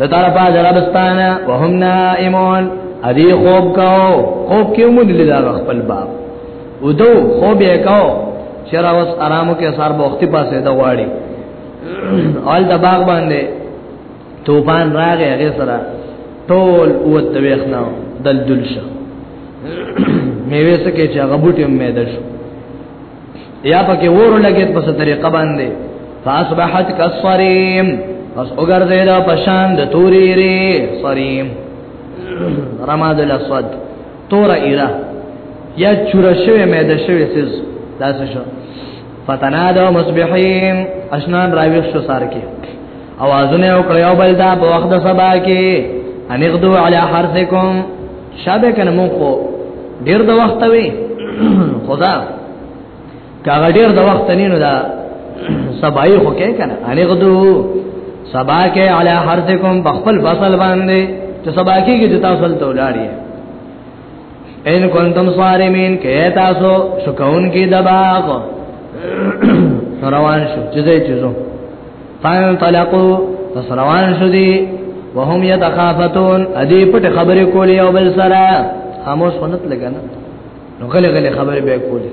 د طرف جربستان وهم نائمون ادي خوب کاو خوب کې مونږ لیدا خپل باب ودو خوب یې کاو چر اوس آرامو کې سار بوختي پاسه دا واړي اول د باغ باندې توفان راغی هغه سره ټول اوت تويخنا دلدل شو میوه سکه چې هغه بوټي مې دل شو یا پکې ور لګید په طریقه باندې فاصبحت کصریم پس وګرځید په شان د تورې ری صریم رماد الاسود تور ایرا یا چور شوی مې د شوی سیز داسې شو فتنادو مصبحین اشنان راویښ شو سار کې اوازونه او کړیو بل دا په وخت سبا کې انغدو علی حرثکم شابه کنه مو خو ډیر د وخت وی خدا کاغه ډیر د وخت نه نه دا سبای خو کې کنه اني غدو سبا کې علی حرثکم بخل فصل باندې چې سبا کې کې جتا فصل ته ولاړی ان کنتم صارمین کې تاسو شکون کې دباغ روان شو چې دې چیزو فانطلقوا فسروان شو دي وهم يتخافتون ادي پټ خبرې کولې او بل سره خاموش خنت لګنه نو غلې غلې خبرې به کولې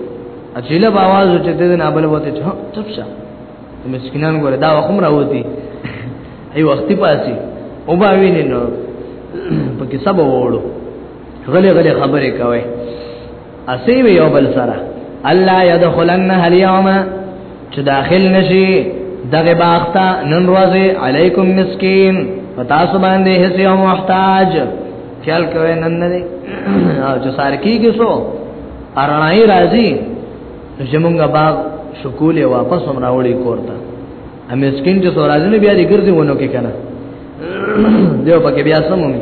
اچيله په आवाज چې ته نه بل وته چې چپ شه مسکینان ګوره دا وخم راوتی ای وختي پاسي او با ویني نو پکې سبا وړو غلې غلې خبرې کوي اسی وی یو بل سره الله يدخلن اليوم چې داخل نشي دغه باغتا نن ورځې علیکم مسکین پتا سو باندې هیڅ یو محتاج خیال کوي نن نه او چې سار کیږي سو ارنای راځي زمونږه باغ شکول واپس هم راوړي کوړتا ا مسکین چې سورازي نه بیا دې ګرځي ونه کې کنه دیو پکې بیا سمومي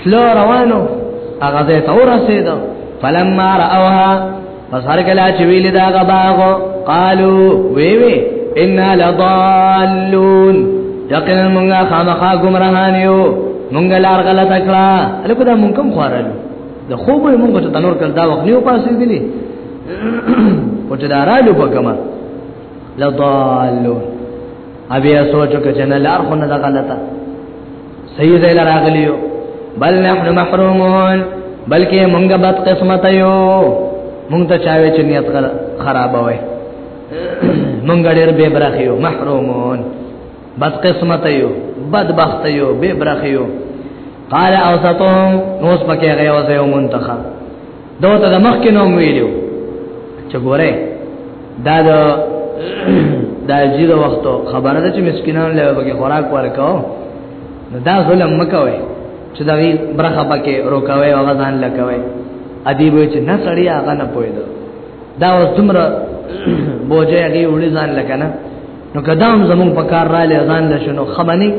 تلو روانو هغه ځای ته ورسېدو فلما راوها پس هر کله چې ویل دا غباغ قالو وی وی ان لضالون یقینا مونږه خامخا گمراهان یو مونږه لار غلطه کړه الکه دا مونږ کوم خوارل د خوبه مونږ ته تنور کړ دا وخت نیو پاسې دي او چې دا رالو په کما لضالون ابي سوچو کې چې نه لار خو نه غلطه صحیح ځای لراغلیو بل نحن محرومون بلکې مونږه بد قسمت یو مونږ ته چاوي چې نیت خراب وای مونږ ډېر به برخیو محرومون بد قسمت یو بد بخت یو به برخیو قال اوسطهم نوس پکې غيوزه یو منتخب دا ته د مخکې نوم ویلو چې ګوره دا د دا زیره وخت خبره ده چې مسکینان له بګي خوراک ورکاو نو دا ظلم مکوي چې دا وی برخه پکې روکاوي او غزان لکوي ادي به چې نه سړی هغه نه پوي دا اوس تمره بوجه هغه وړي ځان لکنه نو قدم زمون په کار را لې ځان لشنو خمني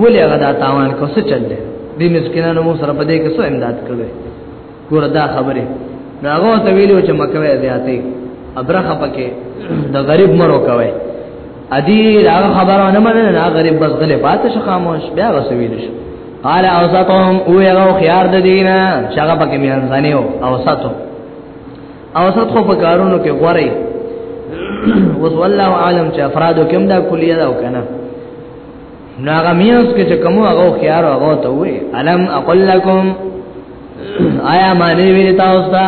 ولې هغه دا تاوان کو څه چل دي دې مسکینانو مو سره په دې کې څه امداد کړي ګور دا خبره ناغه ته ویلو چې مکوي زیاتې ابرخه پکې د غریب مرو کوي ادي دا خبره نه مننه دا غریب بس غلې پات شو خاموش بیا وسویل شو قال اوسطهم او یو خيار د دینه شغه پکې میان ځنیو اوسطو اوسط خو په کارونو کې غوري وس والله عالم چې افرادو کوم دا کلیه دا وکنه نو هغه میاس کې چې کوم هغه خيار هغه ته وې الم اقول لكم آیا معنی ویل تاسو ته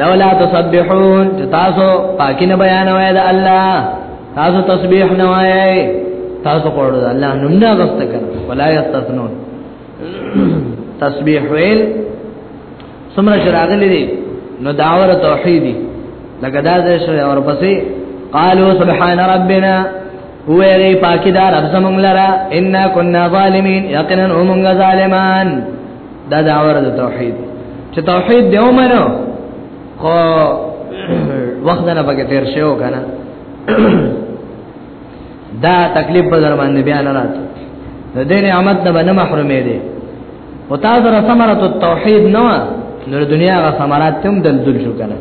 لولا تسبحون چې تاسو پاکي نه بیان وای د الله تاسو تسبیح نه وای تاسو کوړو د الله نوم نه غوښت کړ ولا یستثنون تسبیح ویل سمره شراغلی دي نو داور توحیدی لکه دا ځای شوی اور پسې قالو سبحان ربنا ویری پاکی دار رب زمونږ لرا ان كنا ظالمین یقینا موږ ظالمان دا داور د توحید چې توحید دی ومنو خو وخت نه پکې تیر شو کنه دا تکلیف په در باندې بیان رات د دې نعمت نه باندې محرومې دي او تاسو را ثمرت التوحید نو نور دنیا غ ثمرات تم دل دل شو کنه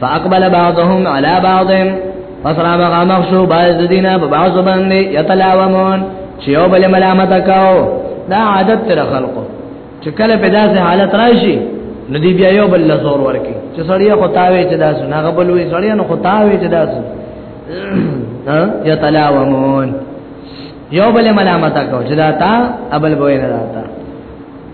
فاقبل بعضهم على بعض فسرا مغامخ شو بعض دینا په بعض باندې یتلاومون چې یو بل ملامت کاو دا عادت تر خلقو چې کله په داسې حالت راشي نو دی بیا یو بل زور ورکی چې سړی خو تاوي چې داسې نه غبل وي سړی نو خو تاوي چې داسې ها یتلاومون یو بل ملامت کاو چې دا تا ابل بوینه راته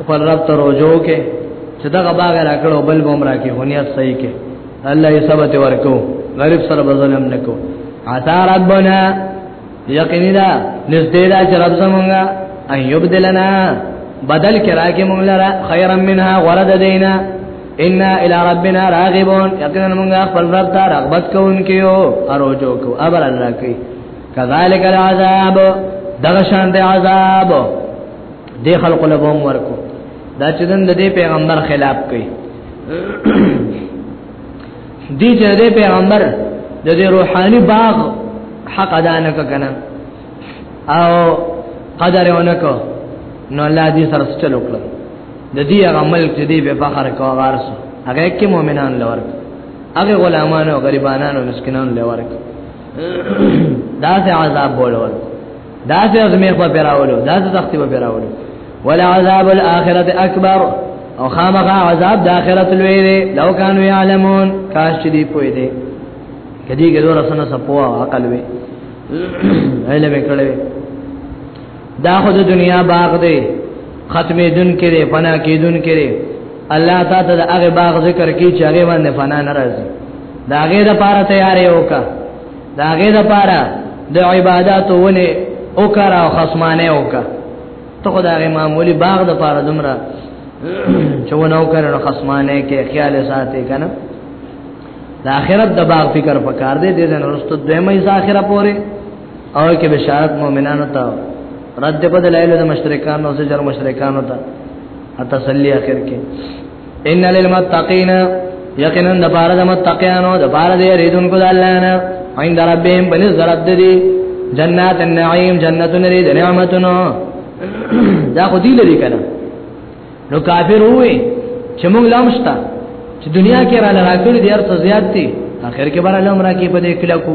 خپل رب ته رجوع کې چې دغه باغ را کړو بل بوم را کې هنیت صحیح کې الله یې ثبت ورکو غریب سره بظلم نکو عطا ربنا یقینا دا نزدې دا چې رب زمونږه ان یبدلنا بدل کې راکې مونږ لره خیرا منها ورد دینا ان الى ربنا راغبون یقینا مونږه خپل رب ته رغبت کوونکیو اروجو کو ابر الله کې کذالک العذاب دغشان دی عذاب دې خلق له بوم ورکو دا چې دن د دې پیغمبر خلاف کوي دې چې دې پیغمبر د دې روحاني باغ حق ادا نه کنه او قدر ونه کو نو الله دې سره ستل وکړ د دې هغه ملک چې دې به فخر کو غارسو هغه کې مؤمنان لور هغه غلامانو غریبانو مسکینانو لور دا سه عذاب بولور دا چې ازمیخ په پیراولو دا چې سختی په پیراولو ولا عذاب الاخرت اکبر او خامخا عذاب د اخرت لوی دی لو کانو یعلمون کاش چې دی پوی دی کدی ګلو رسنه سپوا عقل وی علم کړي دا خو د دنیا باغ دی ختمې دن کړي فنا کې دن کړي الله تعالی د هغه باغ ذکر کی چې هغه باندې فنا ناراضي دا هغه د پاره تیارې وکړه دا غي د پاره د عبادت ونه او کرا او خصمانه وکا ته خدای معمولی باغ د پاره دمرا چونه او کرا خصمانه کې خیال ساتي کنه د اخرت د باغ فکر پکار دی د دې نرستو دیمه ای اخره پوره او کې بشارت مؤمنانو ته رد په دلایل د مشرکان او سجر مشرکان ته تسلی اخر کې ان للمتقین یقینا د بار د متقینو د بار د یریدونکو د الله نه عند ربهم بنز رب دی جنات النعیم جنت نری د نعمتونو دا خو دی لري کنه نو کافر وې چې موږ لامشتا چې دنیا کې را لراکړي د ارته زیات دي اخر کې بار لامرا کې په دې کلکو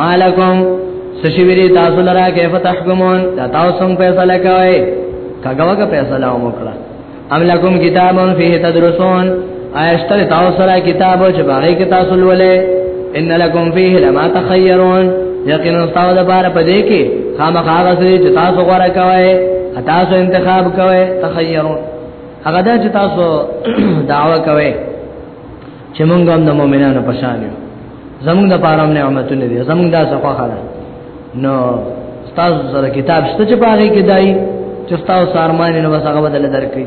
مالکم سشویری تاسو لرا کیف تحکمون دا تاسو څنګه فیصله کوي کګوګه فیصله وکړه ام لکم کتابون فیه تدرسون آیشتر تاسو سره کتاب چې باغې کې تاسو لولې ان لکم فیه لما تخیرون یقینا تاسو د بار په دې کې خامخا غسې چې تاسو غوړه کوي تاسو انتخاب کوي تخیرون هغه دا چې تاسو دعوه کوي چې موږ هم د مؤمنانو په شان یو زموږ د پاره نعمتونه دي زموږ دا څه خوخه ده نو تاسو سره کتاب شته چې پاره کې دای چې تاسو سارمان نه وسه هغه بدل درکې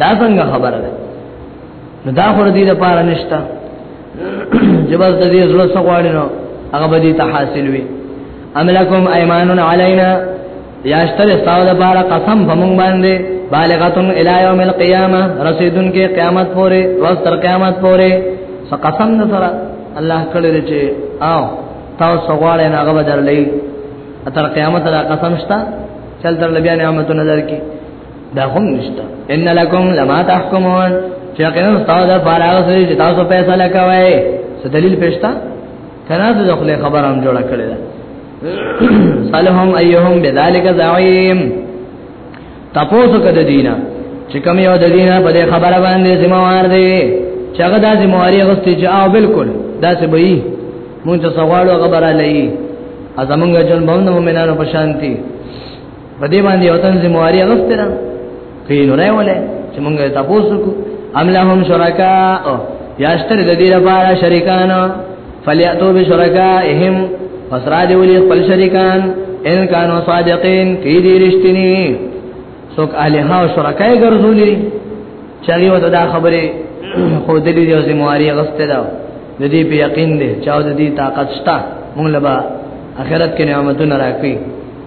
دا څنګه خبره ده نو دا خور دې د پاره نشته چې بس د دې زړه څخه غواړي نو هغه به دې ته حاصل وي املکم ايمانون علينا یاشتر استاو د بار قسم فمون باندې بالغتن الی یوم القیامه رسیدن کې قیامت پورې ورځ تر قیامت پورې سو قسم نه سره الله کړی چې او تاسو غواړئ نه غو درلې تر قیامت را قسم شتا چل تر لبیا نعمت نظر کې دا هم نشتا ان لکم لما تحکمون چې کنه تاسو د بار هغه چې تاسو پیسې لکوي څه دلیل پېښتا کنا د خپل خبر هم جوړ کړی دا صالحهم ايهم بذلک زعيم تاسو کده دینا چې کوم یو د دینه په خبره باندې ذمہ وار دی چې هغه د ذمہ واری غوښتي چې او بالکل دا څه به مونږ ته سوالو خبره لې ازمنګ جن باندې مومنانو په شانتي په دې باندې یو تن ذمہواری اغسته ده کینو نه ولې چې مونږه تاسو کو املهم شرکا او یاشتر د دې لپاره شریکان فلیاتو بشرکائهم فسراج ولی خپل شریکان ان کانو صادقین کی دې رښتینی څوک الها او شرکای ګرځولې چې هغه وته دا خبره خو دې دې ذمہواری اغسته ده د دې په یقین دي چې د دې طاقت شته مونږ لبا اخرت کې نعمتونه راکړي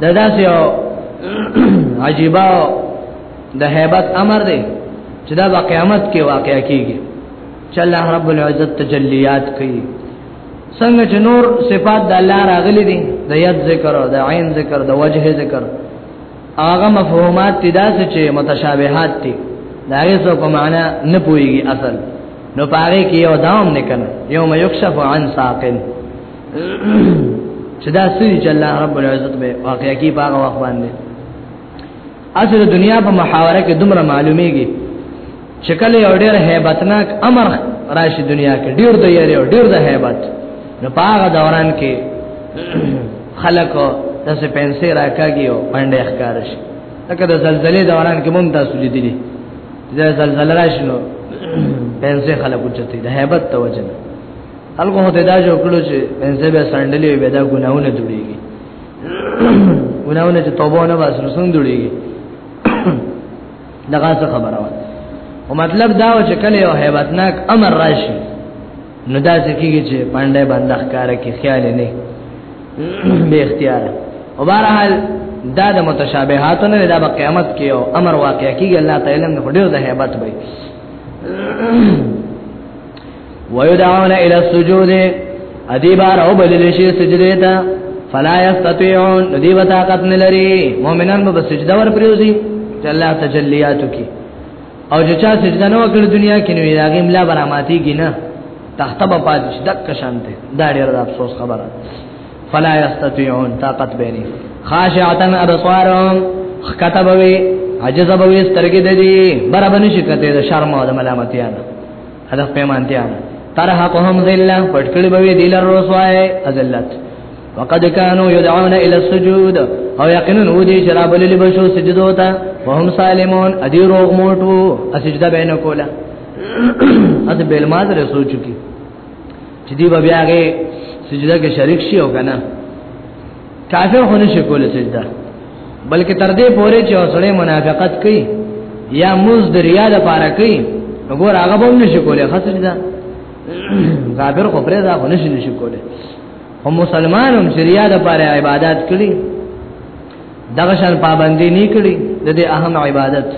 دا داسې یو عجیب د hebat امر دی چې دا په قیامت کې واقع کیږي چې الله رب العزت تجلیات کوي څنګه چې نور صفات د الله راغلي دي د یاد ذکر او د عین ذکر د وجه ذکر هغه مفهومات دي داسې چې متشابهات دي دا یې څه په معنا نه پويږي اصل نو پاره کې یو دام نه کنه یوم یکشف عن ساقن چې دا سړي چې الله رب العزت به واقعي کې باغ واخ باندې اصل دنیا په محاوره کې دومره معلومیږي چې کله یو ډېر hebatnak امر راشي دنیا کې ډېر د یاري او ډېر د hebat نو باغ دوران کې خلکو تاسو پنسه راکاږي او باندې ښکار شي لکه د زلزلې دوران کې مونږ تاسو لیدلې چې زلزلې راشي نو پنسه خلکو چته د hebat توجه خلکو هته دا جو کړو چې پنځه به سندلې به دا ګناونه جوړيږي ګناونه چې توبه نه بس رسون جوړيږي دغه څه خبره وه او مطلب دا و چې کله یو hebatnak امر راشي نو دا ځکیږي چې پاندې باندې ښکارا کې خیال نه به اختیار او بهرحال دا د متشابهات نه دا په قیامت کې او امر واقع کیږي الله تعالی نو ډیر د hebat وي ويدعون الى السجود ادي بار او بلل شي سجده ته فلا يستطيعون ندي طاقت نه لري مؤمنان به سجده ور پریوزي چې الله تجلیات کی او چې چا سجده نه وکړ دنیا کې نو یاغي ملا براماتي کی نه تخت به پاتش دک شانته دا ډېر د افسوس خبره فلا يستطيعون طاقت بيني خاشعتن ابصارهم خكتبوي عجزبوي سترګې د دې برابر نشي کته د شرم او د ملامتیا نه هدف پیمانتیا ترحقهم ذلہ پټکړي به دي لر رسوای ذلت وقد كانوا يدعون الى السجود او یقینا ودي شراب للی بشو سجدو ته وهم سالمون ادي روغ موټو اسجده بین کولا اس بیل ما در سوچ کی چې دی بیا هغه سجده کې شریک شي او کنه کافر خو نشي کولای سجده بلکې تر دې پورې چې اوسړې منافقت کوي یا موز دریا د پاره کوي وګور هغه به نشي کولای خاصه ده کافر خو پرې دا خو نشي نشي کولای هم مسلمان هم شریعه د پاره عبادت کړي دغه شان پابندي نه کړي د دې اهم عبادت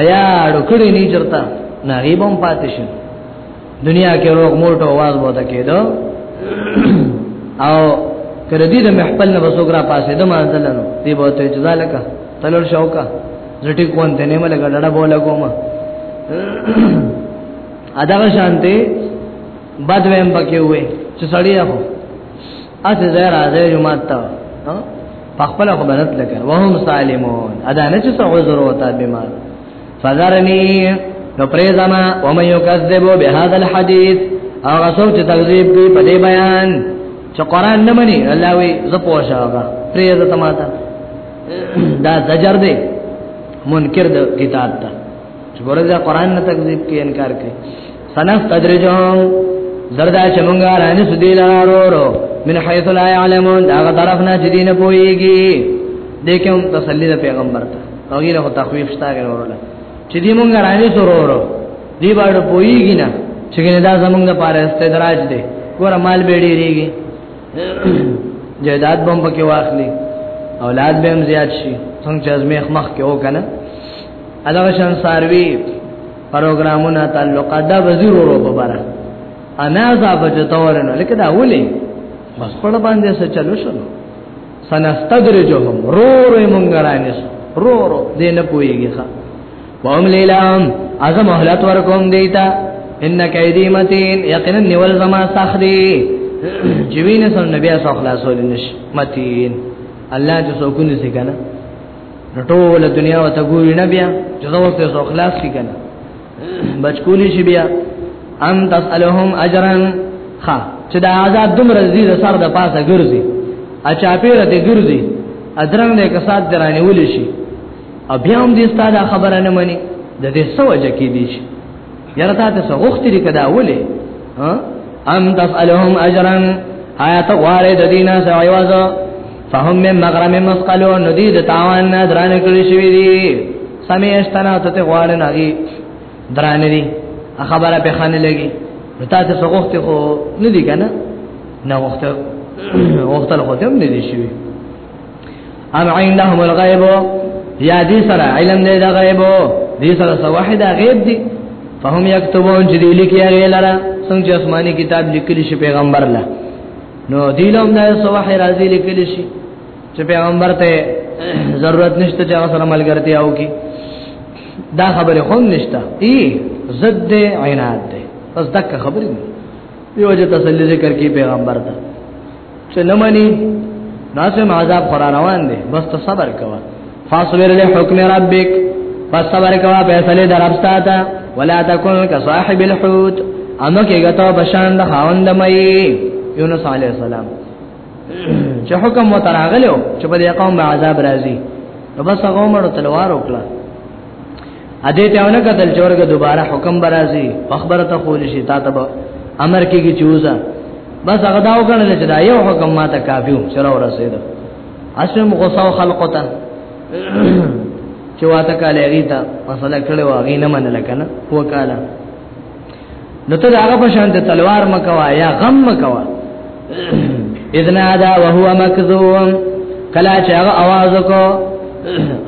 ایا ډکړي نه چرتا نه غیبم پاتې شي دنیا کې روغ موټو आवाज وته کېدو او کړه دې د محفل نه بسوګرا پاسې د مانځلنو دی به ته اجازه لکه تلل شوکا زټی کون ته نیمه لګا ډډه بوله کوم اداغه شانته بد ویم پکې وې چې سړی اخو اته زه راځي جمعه ته په خپل خبرت لګر وهم سالمون ادا نه چې څو ضرورت به ما فذرنی نو پریزما و من یکذب بهذا الحديث هغه څوک چې تکذیب کوي په دې بیان چې قران نه مني الله وی زه پوښه هغه پریزه تماته دا زجر دی منکر د کتاب ته چې ګوره دا قران نه تکذیب کوي انکار کوي سنستدرجهم زردا چې مونږه رانه سدي لارورو من حيث لا يعلمون دا غ طرف نه چې دینه پويږي دیکم تسلی د پیغمبر ته او غیره هو تخویف شتا غیر وروله چې دی مونږه رانه سرورو دی باندې پويږي نه چې دا زمونږ د پاره استدراج دی ګور مال به ډیریږي جیداد بم پکې واخلي اولاد به هم زیات شي څنګه چې ازمیخ مخ کې وکنه ادا شان ساروی پروګرامونه تعلقات دا وزیر ورو په بارا انا صاحب چې تورنه لکه دا ولې بس په باندې څه چلو شنو سنستدرجهم رو رو مونږ رانیس رو رو دې نه پويږي ښا وهم لیلام از مهلت ورکوم دیتا ان کیدی متین یقینا نیول زما سخدی جوینه سن نبی اسو خلاصول نش متین الله جو سکون سي کنه ټول دنیا وته ګوري نه بیا چې دا وخت یو خلاص شي کنه بچکولی شي بیا ان تسالهم اجرا خا چې دا آزاد دومره زی د سر د پاسه ګرځي ا چاپیره ته ګرځي ادرنګ دې کسات درانه ولې شي ا بیا هم دې ستاده خبره نه مني د دې سوجه کې دي شي یاره تا ته سغوختی لري کدا ولې ها ام تسالهم اجرا آیات غواره د دینه سعیواز فهم من مغرم مسقلو ندی د تاوان نه دران کړی شوی دی سمیشتنا ته غواره نه دی دران دی خبره په خانه لګي تا ته سغوختی خو نه دی کنه نه وخت وخت له خو ته نه دی شوی ام عندهم الغیب یا دې سره علم دې د غیب دې سره سواحد غیب دي فهم یكتبون چې دې لیکي هغه لره څنګه آسماني کتاب لیکلی شي پیغمبر له نو دې لوم د سواحد راځي لیکلی شي چې پیغمبر ته ضرورت نشته چې هغه سره ملګرتیا وکړي دا خبره هم نشته ای ضد عینات ده پس دک خبرې دی یو چې تسلی ذکر کی پیغمبر ته چې نه مني ناسم عذاب قرار روان دي بس ته صبر کوه فاصبر له حکم ربک پس صبر کوه فیصله درپستا ته ولا تکون كصاحب الحوت اما کې غته بشان د خاوند مې یونس علی السلام چې حکم متراغلو چې په دې قوم عذاب راځي نو بس هغه مړ تلوار وکړه اده ته ونه کتل چورګ دوباره حکم برازي خبره ته خول شي تا ته امر کېږي چوزا بس هغه دا وکړل چې دا یو حکم ما ته کافیو سره ورسېده اسم غصه خلقته چې واته کاله غیتا مسله کړي واغې نه منل کنه وکاله نو ته هغه په شان ته تلوار مکوا یا غم مکوا اذن ادا وهو مکذوم کلا چې هغه आवाज کو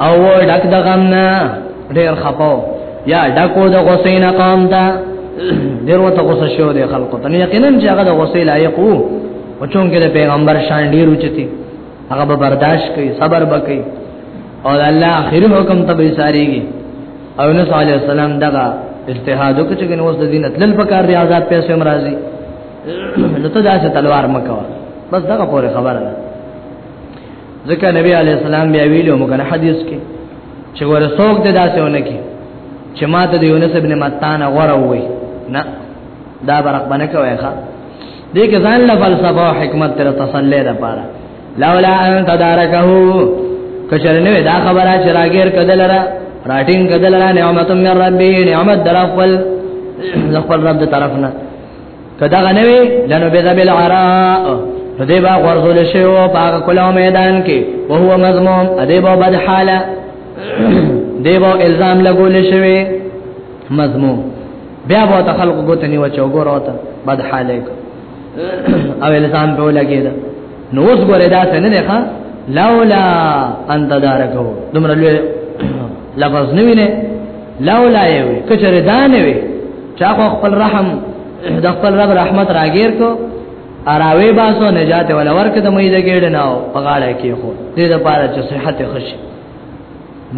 او ډک د غم نه ډیر خپاو یا ډکو د غسین قام دا ډیر وته غوسه شو د خلکو ته یقینا چې هغه د غسې لایق وو او چون کې د پیغمبر شان ډیر اوچتي هغه به برداشت کوي صبر وکړي او الله اخیری حکم ته به ساریږي او نو صلی الله علیه وسلم دغه اجتهاد وکړ چې نو د دین تل په کار دی آزاد پیسې هم راځي نو ته داسې تلوار مکو بس دغه پوره خبره ده ځکه نبی علی السلام بیا ویلو موږ نه حدیث کې چې ګوره څوک دې داسې ونه کې چې ما ته د یونس ابن متان غره وې نه دا برق باندې کوي ښا دې کې ځان له فلسفه او حکمت تر تسلی ده پاره لولا ان تدارکه کچرنه دا خبره چې راګیر کدل را راټینګ کدل را نعمت من ربی نعمت در خپل خپل رب د طرف نه کدا غنوي لنو بذبل عراء دې با غرزول شي او پاک کلو میدان کې او هو مضمون دې با بد حاله دې با الزام لګول شي مضمون بیا به تخلق غوتنی و چوغور وته بد حاله او الزام په لګی دا نو اوس ګوره دا څنګه نه ښا لولا ان تدارکو دومره لوی لفظ نه ویني لولا یې کچره دا نه وي چا خپل رحم د خپل رب رحمت راګیر کو اراوی باسو نجات ولا ورک د مې د ګډ ناو په غاړه کې خو دې د پاره چې صحت خوش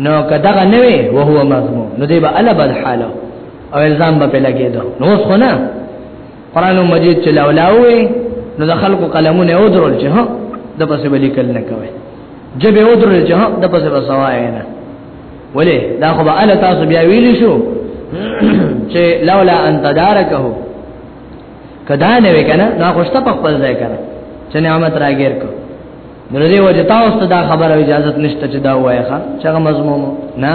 نو کداغه نه وي او هو مضمون نو دې به الا بد حاله او الزام به لګیدو نو خو نه قران مجید چې لاولاوي نو د خلکو قلمونه او درول چې ها د پسې بلی کل نه کوي جبه او درول چې ها د پسې بسوای نه ولې دا خو به ال تاسو بیا ویلی شو چې لولا ان تدارکه کدا نه وکنه نا خوشته په خپل ځای کنه چې نعمت راګیر کو نو دې وجه تاسو ته دا خبره اجازه نشته چې دا وایخه چې هغه مضمون نه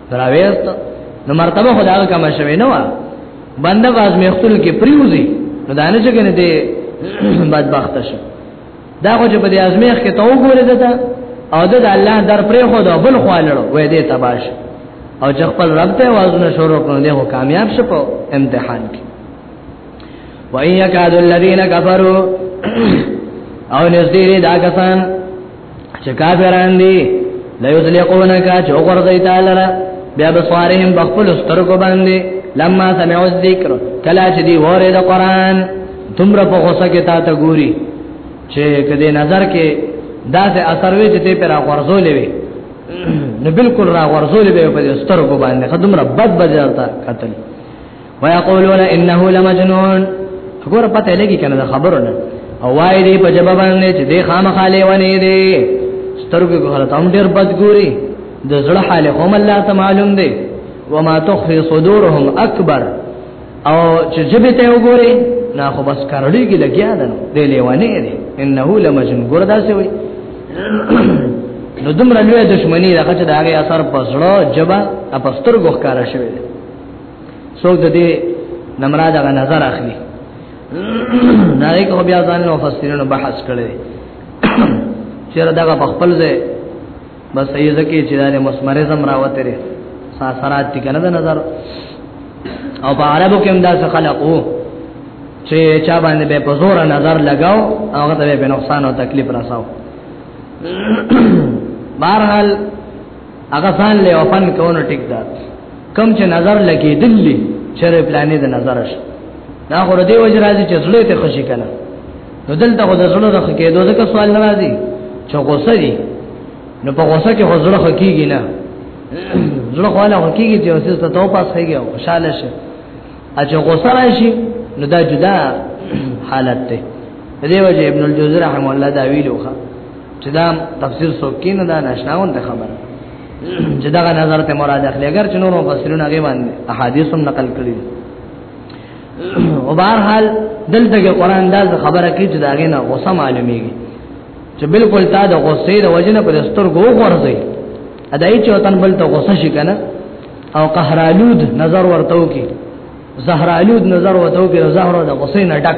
راويست نو مرتبه خدای کما شوی نو بنده باز مختل کې پریوزي نو دانه چې کنه دې بدبخت شي دا خو چې په دې ازمیخ کې تو ګورې ده او د الله در پرې خو دا بل خوالړو وې دې تباش او چې خپل رب ته وازونه شروع کړو دې هو کامیاب شو په امتحان کې وَإِنْ يَكَادُ الَّذِينَ كَفَرُوا او نزدې دا کسان چې کافران دي لا یذلقونک چې وګرځي تعالی را بیا بصارهم بخپل سترګو باندې لما سمعوا الذکر کلا چې دی وره د قران تمره په غوسه کې تا ته ګوري چې کدی نظر کې دا سه اثر وی چې ته پر غرزولې وي نو بالکل را غرزولې به په سترګو باندې خدوم رب بد بد ځلتا قتل ويقولون انه لمجنون ګور پته لګي کنه دا خبرو نه او وای دی په جواب باندې چې دی خامخاله ونی دی سترګو غره تم ډیر بد ګوري د زړه حال هم الله ته معلوم دی وما تخفي صدورهم اکبر او چې جبه ته وګوري نه خو بس کارړي کې لګیا ده دی لیوانه دی انه لمجنون ګور دا څه وي نو دومره لوی دښمنی راغی چې دا هغه اثر پسړو جبا اپستر ګوخ کارا شوی دی څوک د دې نمراد غ نظر اخلي دا یې کو بیا ځان نو فسرینو بحث کړي چیرې دا په خپل ځای بس یې ځکه چې دا مسمرزم راوته لري ساسرات دي کنه د نظر او په عربو کې هم دا څه خلقو چې چا باندې به په زور نظر لگاو هغه ته به نقصان او تکلیف رساو بهرحال هغه ځان له وفن کوونه ټیک ده کم چې نظر لګې دلی چرې پلانې د نظر شي دا خو دې وجه راځي چې زړه ته خوشي کنه نو دلته خو د زړه د خکېدو ځکه سوال نه راځي چې غوسه دي نو په غوسه کې خو زړه خکېږي نه زړه خو له خکېږي چې اوسې ته تو پاس خېږي او خوشاله شي اچ غوسه راشي نو دا جدا حالت ده دې وجه ابن الجوزی رحم الله دا ویلوخه چې دا تفسیر څوک کین دا نشناون ته خبر چې دا نظر ته مراد اخلي اگر چې نور مفسرین هغه باندې احادیث هم نقل کړي او بهر حال دلته کې قران دا خبره کوي چې دا غي نه غوسه معلومیږي چې بالکل تا د غوسې د وجنه پر سترګو ورځي ادای چې وطن بل ته غوسه شي کنه او قهرالود نظر ورته وکي زهرالود نظر ورته وکي زهره د غوسې نه ډک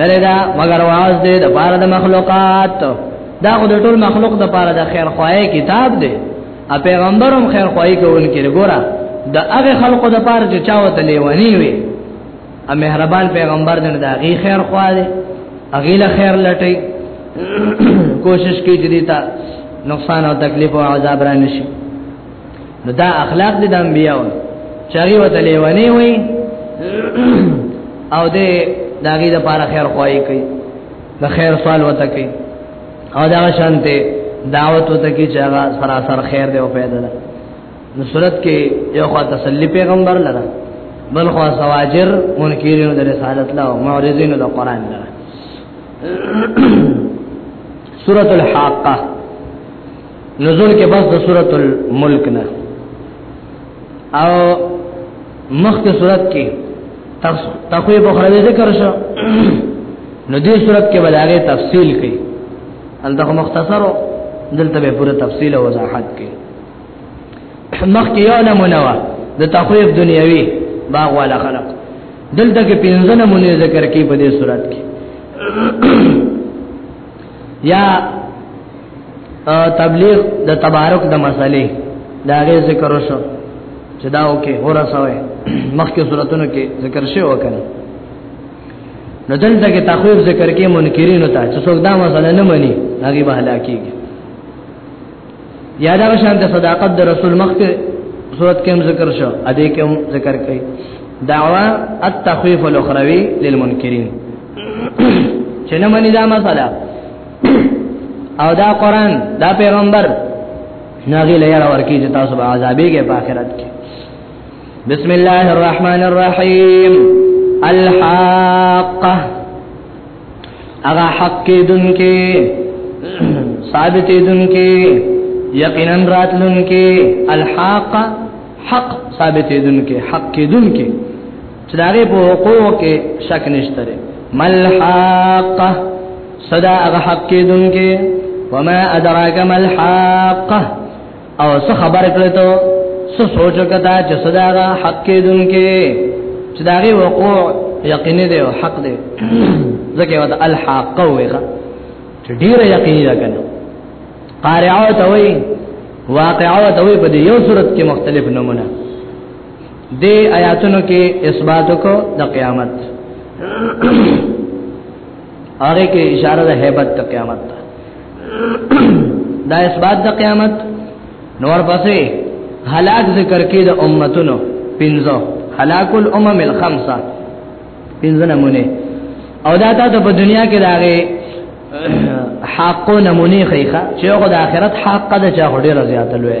نردا مگر واز دې د پاره د مخلوقات دا خو د ټول مخلوق د پاره د خیر خوای کتاب دی ا پیغمبرم خیر خوای کول کړي ګوره د هغه خلقو د پاره چې چاوته لیونی وي ا مهربان پیغمبر دې د هغه خیر خوای دی هغه له خیر لټي کوشش کوي چې دیتا نقصان او تکلیف او عذاب را نشي نو دا اخلاق دي د انبيو چاري وته لیوانی وي او دې داګه د پاره خیر خوای کوي د خیر سوال وته کوي او دا شانته دعوت وته کوي چې هغه سراسر خیر دی او پیدا ده نو صورت کې یو خوا تسلی پیغمبر لره بل خوا سواجر منکرینو د رسالت لا او معرضینو د قران لره سورۃ الحاقه نزول کې بس د سورۃ الملک نه او مخکې سورۃ کې تقوی بخاری ذکر شو نو دې سورۃ کې بلاغه تفصیل کړي الته مختصر دلته به پوره تفصیل او وضاحت کړي مخکې یو نمونه وا د تقوی دنیوي باغ والا خلق دلته کې پنځه نمونه ذکر کړي په دې سورۃ کې یا تبلیغ د تبارک د مسلې دا غي ذکر وشو چې دا وکي هورا سوې مخکې صورتونو کې ذکر شوی وکړي نو دلته کې تخویف ذکر کې منکرین وتا چې څوک دا مسله نه مني هغه به هلاکیږي یا دا شان د صداقت د رسول مخکې صورت کې ذکر شو ا دې کې ذکر کړي دعوا التخويف الاخروي للمنكرين چې نه مني دا مسله او دا قران دا پیغمبر ناغي لیر ورکی چې تاسو به عذابې کې په آخرت کې بسم الله الرحمن الرحیم الحاقه هغه حق کې دن کې ثابت دن کې یقینا راتلن کې الحاق حق ثابت دن کې حق کې دن کې چې دغه په حقوق کې شک نشته مل حق صدا هغه حق کې دن کې وما ادراک مل حق او څه خبر کړی ته څه سوچ کتا چې صداغه حق کې دونکي چې داغه وقوع یقیني دی او حق دی ځکه ودا الحق ویغه چې ډیر یقیني ده کنه قارعه ته وی واقعه ته وی په دې یو صورت کې مختلف نمونه دې آیاتونو کې اثبات کو د قیامت هغه کې اشاره ده hebat ته قیامت ته دا اثبات د قیامت نور پسې هلاک ذکر کې د امتونو پنځو هلاک الامم الخمسه پنځه نمونه او دا تا ته په دنیا کې داغه حق نمونه خيخه چې خو د آخرت حق قد چا هډه زیات لوي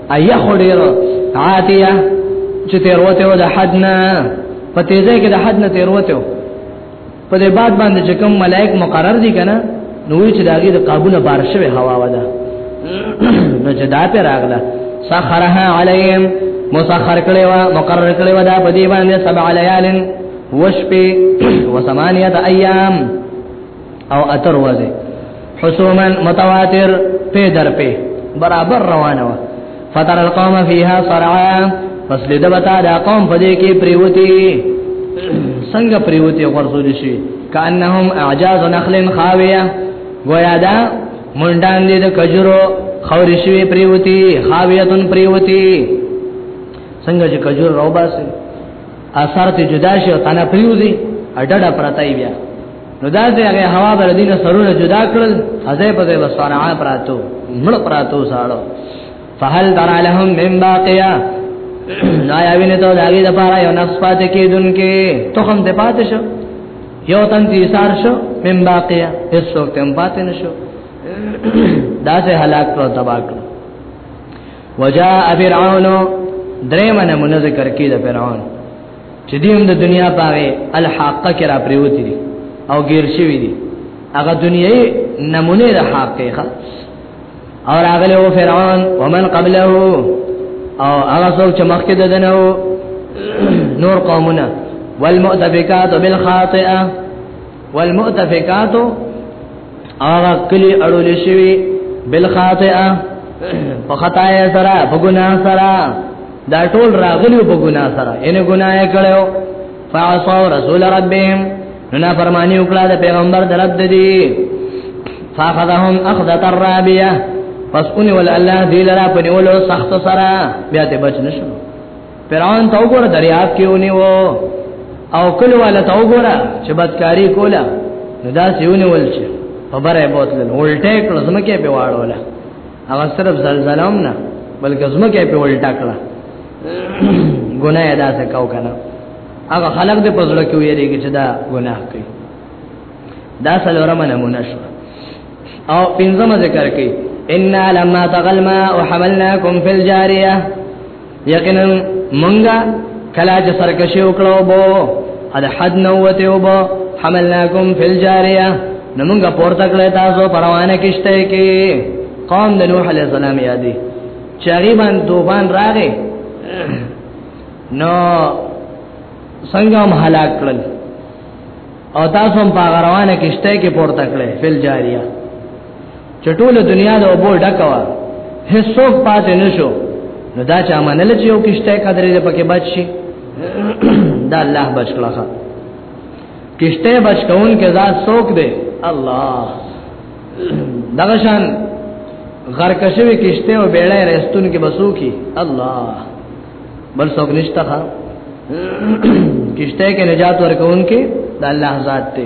ایا خډیر عاتیه چې تیر وته و د حد نه په تیزه کې د حد نه تیر وته په دې بعد باندې چې کوم ملائک مقرر دي کنه نو چې داګه د قابونه بار شوی هوا ودا نو چې دا پر راغله سخرها علیهم مسخر کړي وا مقرر کړي ودا په دې باندې سبع لیالن وشپه وثمانیه ایام او اتر وځي حسوما متواتر په در په برابر روانه و فتر القوم فيها صرعا پس لیده بتا دا قوم پدې کې پریوتی څنګه پریوتی غرزول شي کانهم اعجاز نخل خاویه گویا دا منډان دې د کجرو خوري شوی پریوتی خاویتن پریوتی څنګه چې کجور روباسي اثر ته جدا شي او تنه پریوزي اډډه پرتای بیا نو دا چې هغه هوا بر دین سرونه جدا کړل ازه په دې وسانعا پراتو مړ پراتو ساړو فهل در لهم من باقیا نا یا ویني ته داګه د پاره یو نفس پات کېدون کې تخم دې پات شو یو تن دې سار شو من باقیا هیڅ څوک تم پات نه شو دا چې هلاک کړو تباہ کړو وجاء فرعون درې منه منځ کر کې د فرعون چې دې هم د دنیا باغې الحاقه کې را پریوتی دي او غیر شوی دي هغه دنیوي نمونه د حقیقت او راغله او فرعون ومن قبله او هغه څوک چې مخکې د دنو نور قومونه والمؤتفقات بالخاطئه والمؤتفقات هغه کلی اړول شوی بالخاطئه په خدای سره په ګنا سره دا ټول راغلی په ګنا سره ان ګنا یې کړو فعصوا رسول ربهم نو فرمانی وکړه د پیغمبر د رب دی فاخذهم اخذت الرابيه پس اونې ول الله دی لرا په نیولو سخت سره بیا ته بچ نشو فرعون ته وګوره دریاب کې ونی وو او کله والا ته وګوره چې بدکاری کوله دا سیونه ولچه په بره بوتل ولټه کړه زمکه په واړوله هغه صرف زلزلہ هم نه بلکې زمکه په ولټه کړه ګناه ادا سکاو کنه هغه خلق دې پزړه کې ویریږي چې دا ګناه کوي دا سلورمه نمونه شو او پنځمه ذکر کوي ان لما تغلما وحملناكم في الجاريه یقینا مونږه کلا چې سرکشي وکړو بو اد حد نوته وبو حملناکم فی الجاریه نو مونږه پورته کړی تاسو پروانه کشته کې قوم د نوح علی السلام یادې چریبا دوبان راغې نو څنګه هم هلاک کړل او تاسو هم په روانه کشته کې پورته کړل فل جاریه چټول دنیا د اوبو ډکوا هیڅوک پاتې نشو نو دا چا منل چې یو کشته قدرې د پکې بچ شي دا الله بچ کړه کشته بچ کون کې ذات څوک دی الله دغه شان غرق شوی کشته او بیړې رستون کې بسو کی الله بل څوک نشته ښا کشته کې نجات ورکون کې د الله ذات ته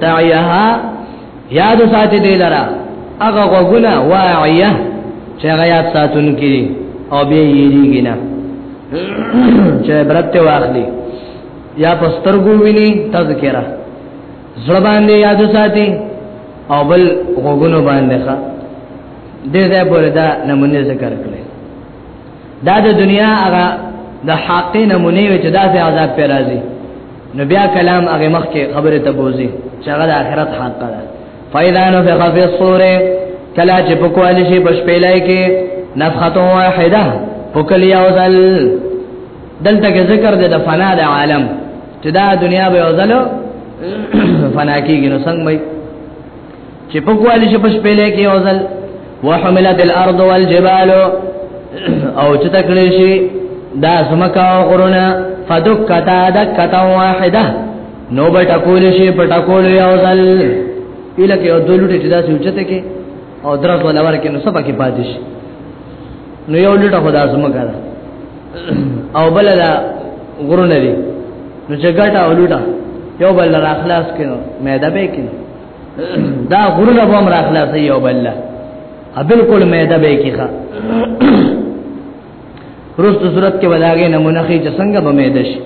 تعیها یاد ساتي دی لرا هغه غوګونه واعیه چې هغه یاد ساتون کې او به یېږي نه چې برت واخلي یا پسترګو ویني تذکرہ زړه باندې یاد ساتي او بل غوګونو باندې ښه دې ځای پر دا نمونه ذکر کړل دا د دنیا هغه د حق نمونه وي چې دا سه عذاب پر راځي نو بیا کلام هغه مخ کې خبره ته بوزي چې هغه د آخرت حق ده فایدا نو فخ فی الصور کلا چې په کوالی شي بش پیلای کې نفخه واحده پکل یو ځل دلته کې ذکر ده د فنا د عالم چې دا دنیا به یو ځل فنا کیږي نو څنګه چې په کوالی شي پس پېلې کې اوزل وحملت الارض والجبال او چې تکړه شي دا سمکا او غرونه فدکتا دکتا واحده نو بټا کول شي پټا کول یو ځل اله کې او دولټه چې دا سوچته کې او درځ ولا ورکه نو سبا کې پاتې شي نو یو لټه خدا سمکا ده او بل دا غرونه دي نو چې ګټه او لټه یو بل را خلاص کړي مې دا به کړي دا غرونه به امر اخلاص یو بل بالکل میده به کیخه روز د صورت کې ولاګې نمونه خې چې څنګه به میده شي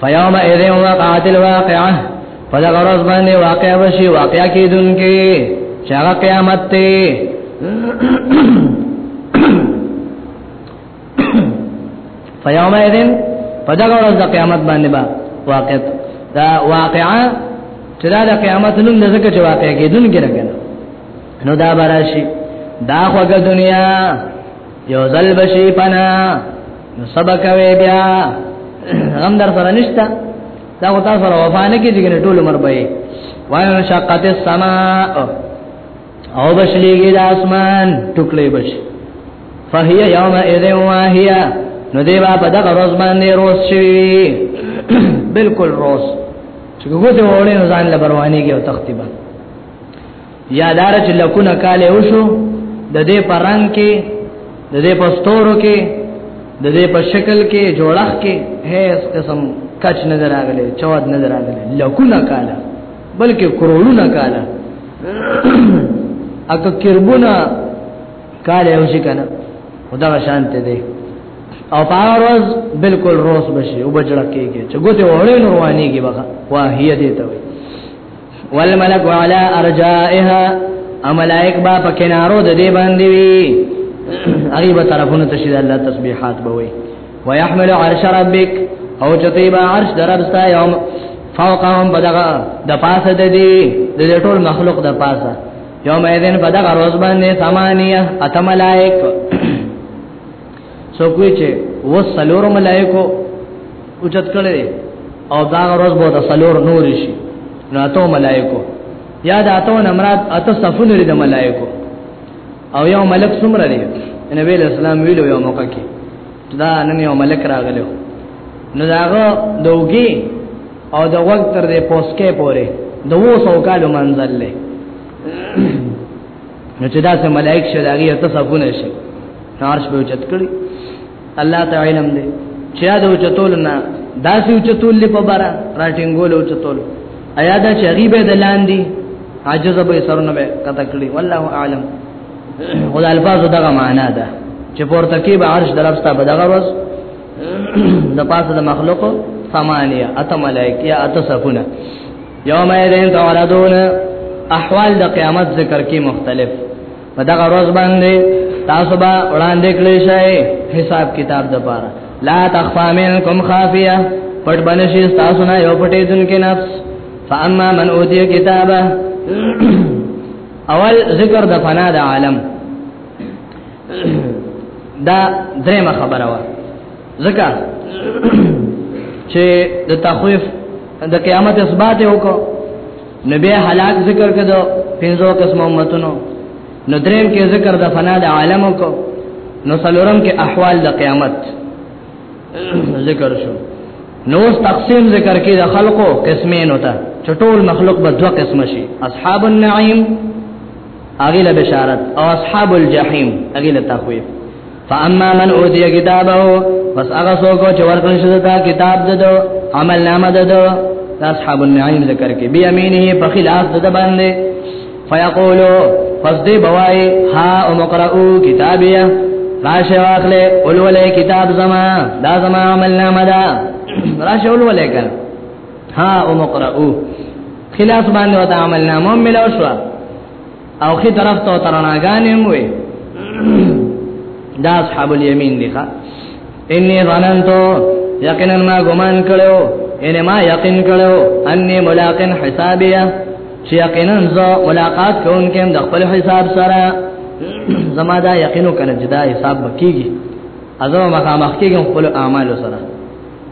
فیوم اذن وقعت الواقعه فدغه روز باندې واقع وشي واقع کیدونکې چې هغه قیامت ته فیوم ایدن پدغه ورځ د قیامت باندې با واقع دا واقعا چې دا د قیامت نوم د ذکر چې واقع کېدون کې راکنه نو دا براشي دا خوګه دنیا یو ځل بشي پنا نو سبق وی بیا غم در سره نشتا دا غو تاسو سره وفا نه کیږي ټول عمر به وای شقت السماء او بشلیږي د اسمان ټوکلې بش فهي یوم اذ واهیا نو دی با په دغه روز باندې روز شي بالکل روز چې ګوته وړي نو ځان لبروانی کې او تختیبه یادار چې لکونه کال اوشو د دې پرنګ کې د دې پستورو کې د دې په شکل کې جوړخ کې هیڅ قسم کچ نظر راغلی چواد نظر راغلی لکونه کاله بلکې کرولونه کاله اګه کربونه کاله یو شي کنه خدا شانته دی او پاروز بالکل روز بشي او بجړه کېږي چې ګوته وړې نور وانيږي بقا واهیه دي ته وي والملک علی ارجائها املائک با په کنارو د دې باندې وي هغه به طرفونو تشهد الله تسبیحات بوي ويحمل عرش ربك او چتیبا عرش دربستا یوم فوقهم بدغه د پاسه د دې د ټول مخلوق د پاسه یوم اذن بدغه روز باندې ثمانیه اتملائک سو کوی چې و سلور ملائکو اوچت کړي او دا روز به د سلور نور شي نو اتو ملائکو یا د اتو نمرات اتو صفونه لري د ملائکو او یو ملک څومره دی نبی له اسلام ویلو یو موقع کې دا نن یو ملک راغلو نو داغه دوګي او د وخت تر دې پوسکه پوره د وو سو کالو منزل له نو چې دا سه ملائک شه داغي ته صفونه شي نارش به چت کړی الله تعالی علم دې چا د چتول نه داسې چتول لپاره بارا راټینګول او چتول ایا دا چې غیب د لاندې عاجز به سرونه به کته کړی والله اعلم خدای الفاظ دغه معنا ده چې پورته کې به عرش درپستا به دغه ورځ د پاسه د مخلوق ثمانیه اته ملائکه یا اته صفونه یوم ایدین تعرضون احوال د قیامت ذکر کې مختلف په دغه ورځ باندې تاسو به وړاندې کړئ شئ حساب کتاب د پاره لا تخفا منکم خافیه پټ بنشي تاسو نه یو پټې دن کې نفس فاما من اوتی کتابه اول ذکر د فنا د عالم دا درېمه خبره و ذکر چې د تخویف د قیامت اثبات وکړو نو به هلاک ذکر کدو پنځو قسم امتونو نو دریم کې ذکر د فنا د عالم کو نو سلورم کې احوال د قیامت ذکر شو نو تقسیم ذکر کې د خلقو قسمین ہوتا چټول مخلوق به دوه قسم شي اصحاب النعیم اغیله بشارت او اصحاب الجحیم اغیله تخویف فاما من اوتی کتابه پس هغه څوک چې ورکړل شوی دا کتاب ددو عمل نامه ددو اصحاب النعیم ذکر کې بیا مینه په خلاف د باندې فیقولو پس دی بوای ها او مقرؤ کتابیا راشه واخله اولولې کتاب زما دا زما عمل نامه دا راشه اولولې کړه ها او مقرؤ خلاف باندې وته عمل نامه ملو شو او خي طرف ته ترناګانې موي دا اصحاب اليمين دي ښا اني ظننتو یقینا ما ګمان کړو ان ما یقین کړو اني ملاقن حسابيه چې یقینا زه ملاقات کوم کې د خپل حساب سره زما دا یقینو کنه جدا حساب بکیږي ازو مخامخ کېږم خپل اعمال سره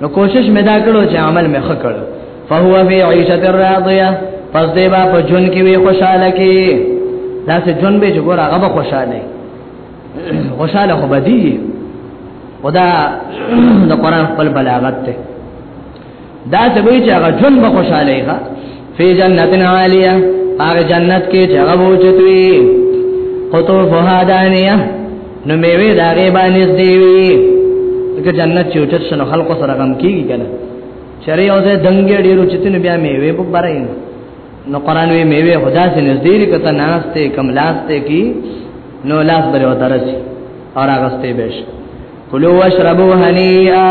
نو کوشش مې دا کړو چې عمل مې خکړ فهو فی عیشۃ راضیه پس دې با په جون کې وی خوشاله کې دا سه جون به جوړ هغه به خوشاله خوشاله خو بدی خدا د قران خپل بلاغت ته دا ته وی چې هغه جون به خوشاله ښه فی جنت عالیه هغه جنت کې چې هغه وچتوي قطوفها دانیه نو میوه دا غي باندې دی وی که جنت چې وچت شنو خلکو سره غم کیږي کنه چره یو ځای دنګ ډیرو چتنه بیا میوه په بارای نو قران وی میوه خدا سي نږدې کته ناشته کم لاسته کی نو لاس بره وترسي اور اغسته بهش کلو واشربو هنیئا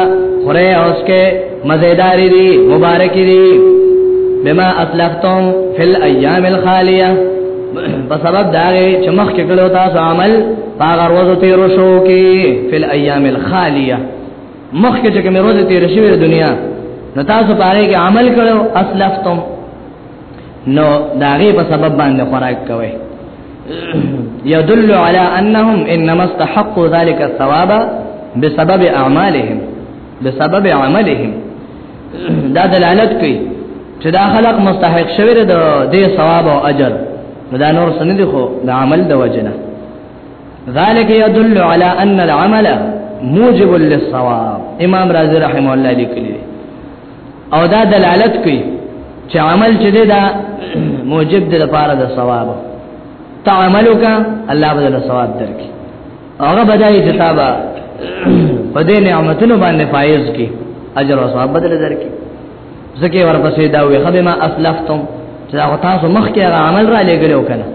خره اوس کې مزیدار دي مبارک دي بما اطلقتم فی الايام الخالیه په سبب دا چې مخ کې کړو تاسو عمل هغه ورځو تیرو شو کې فی الايام الخالیه مخ کې چې کوم ورځ تیر شوی دنیا نو تاسو پاره کې عمل کړو اطلقتم نو داغه په سبب باندې خوراک کوي يدل على انهم انما استحقوا ذلك الثواب بسبب اعمالهم بسبب عملهم دا دلالت کوي چې دا خلق مستحق شوی دی د دې ثواب او اجر دا نور سن دي خو د عمل د وجنه ذلك يدل على ان العمل موجب للثواب امام رازي رحمه الله لیکلی او دا دلالت کوي چې عمل چې دا موجب دی لپاره د ثواب تعملک الله بدل ثواب درکې هغه بدایي چې تابا په دې نعمتونو باندې فایز کی اجر او ثواب بدل درکې زکه ورپسې دا وي خدمه اسلفتم چې هغه تاسو مخ کې هغه عمل را لګلو کنه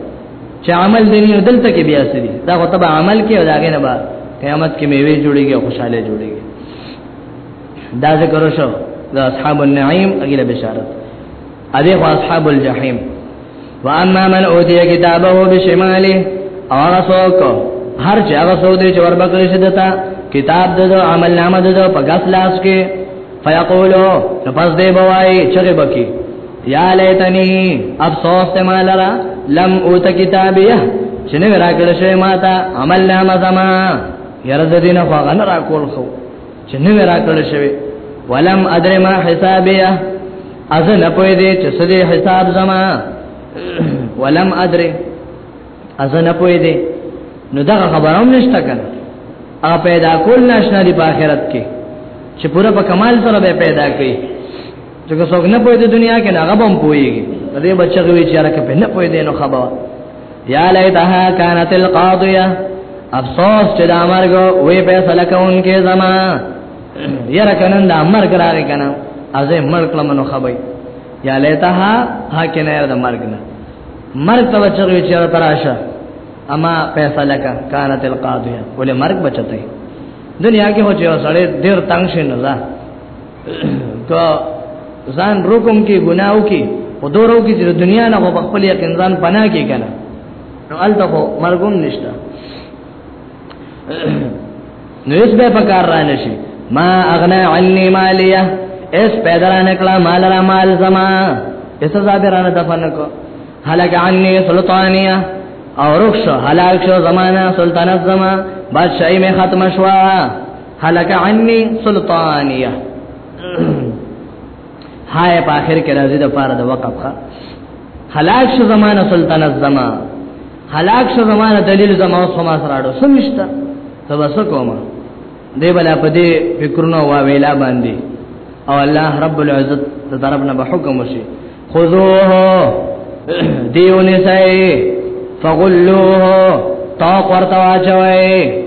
چې عمل دې نه دلته کې بیا سړي دا هغه تبع عمل کې او دا غنه با قیامت کې میوه جوړيږي او خوشاله جوړيږي دا ذکر شو دا اصحاب النعیم اګیله بشارت اده خو اصحاب الجحیم واما من اوتی کتابه بشماله اور سوک هر چا هغه سو دې چې وربا کړی شي دتا کتاب د عمل نامه د په غس لاس کې فیقولو پس دې بوای چغه بکی یا لیتنی افسوس ته مالرا لم اوت کتابیه چې نه راکړی شي ماته عمل نامه زما یره د دینه خو غن را کول خو چې نو را کړل شوی ولم ادري ما حسابيه از نه پوي دي چې سدي حساب زما ولم ادري از نه پوي دي نو دا خبروم نشته کنه ا پیدا کول نشنا دی په آخرت کې چې پورا په کمال سره به پیدا کړي ځکه څوک نه پوهې د دنیا کې هغه بم پوهیږي د دې بچو وی چاره کې نه پوهې دینو خبر یا لیتها کانت القاضیه افسوس چې دا مرګ وې په سلکونکې زما یره کنن دا مرګ راغی کنه ازه مرګ لمنو خبر یا لیتها ها کې نه د مرګ نه مرګ ته بچو وی چاره تراشه اما پیسہ لکا کانت القاضیه ولې مرګ بچته دنیا کې هو چې سړی ډیر تنگ شي نه که ځان روکم کې ګناو کې او دورو کې چې دنیا نه په خپل یقین ځان بنا کې کنه نو الته خو مرګوم نشته نو اس به پکار را نشي ما اغنا عني ماليه اس پیدا نه کړه مال را مال زما اس زابرانه دفن کو هلاک عني سلطانيه او رخص هلاک شو زمانہ سلطنت زما بادشاہي می ختم شوه هلک عني سلطانيه هاي په اخر کې راځي د پاره د وقف ښه هلاک شو زمانه سلطان الزما هلاک شو زمانه دلیل زما او سما سره اړو سمشتا تبس کوما دی بلا په دې فکرونو وا ویلا باندې او الله رب العزت د طرف نه به حکم وشي خذوه دیونه سای فغلوه طاق ورته واچوي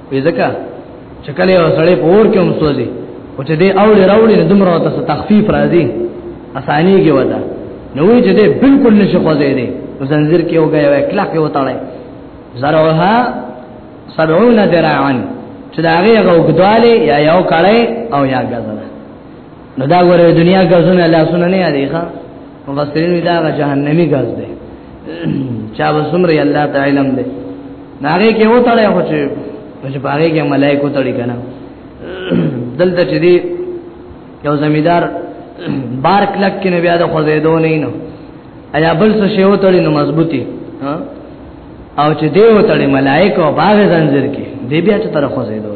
ځکه چې کله یو سړی په اور کې هم سوځي او چې دې اوړي راوړي نو دومره ته تخفیف راځي اساني کې ودا نو وی چې دې بالکل نشي خوځي دې زنجیر کې وګیا وای کلا کې وتاړي زرعها 70 ذراعا چې دا هغه غوګدواله یا یو کړي او یا غزل نو دا غره دنیا غزونه لاسونه نه یادې ښا مفسرین دا غ جهنمی غز دی چا وسمره الله تعالی علم دی ناګه کې و تړې هو چې چې باغې کې ملائکه تړي کنه دلته چې دی یو زمیدار بار کلک کې نه بیا د خوځېدو نه نو ایا بل څه شی و تړي نو مضبوطی او چې دی و تړي ملائکه او باغ زنجیر کې دی بیا چې تر خوځېدو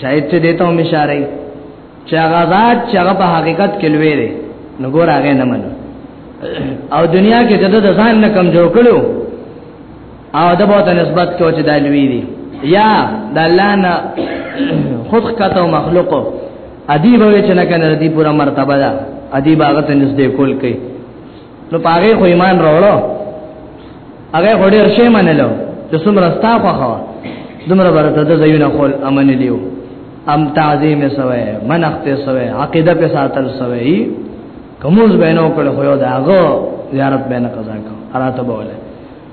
شاید چې دته هم اشاره چې هغه ذات چې هغه په حقیقت کې لوی دی نو ګور هغه نه مني او دنیا کې د ځان نه کم جوړ کړو او د بوته نسبت کو چې د لوی دی یا د الله نه خود کته مخلوق ادیب وی چې نه کنه دی پورا مرتبه ده ادیب هغه ته نږدې کول کوي نو پاره خو ایمان راوړو هغه غوډه ورشه منلو چې څومره ستا خو خو دومره برته د زینو خپل امن لیو ام تعظیم سوی منخت سوی عقیده په ساتل سوی کومز بینو کړه خو یو داغه زیارت بینه قضا کو اراته بوله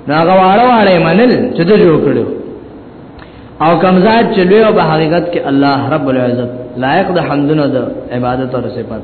ناغه واړه واړه منل چې د جوړ کړو او کمزات چې لوی او په حقیقت کې الله رب العزت لایق د حمدونو د عبادت او صفات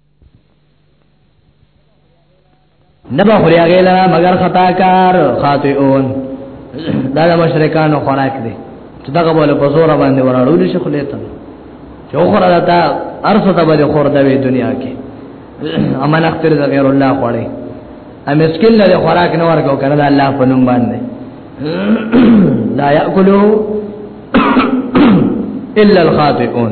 نبا خوریا غیلا مگر خطا کار خاطئون دا د مشرکانو خوراک دی چې دغه بوله په زور باندې وراړول شي خلیته چې اوخره دتا ارسو ته به خور دوي دنیا کې امن اختر د غیر الله خوړې ا مسکین له خوراک نه ورکو کنه د الله په نوم باندې لا یاکلو الا الخاطئون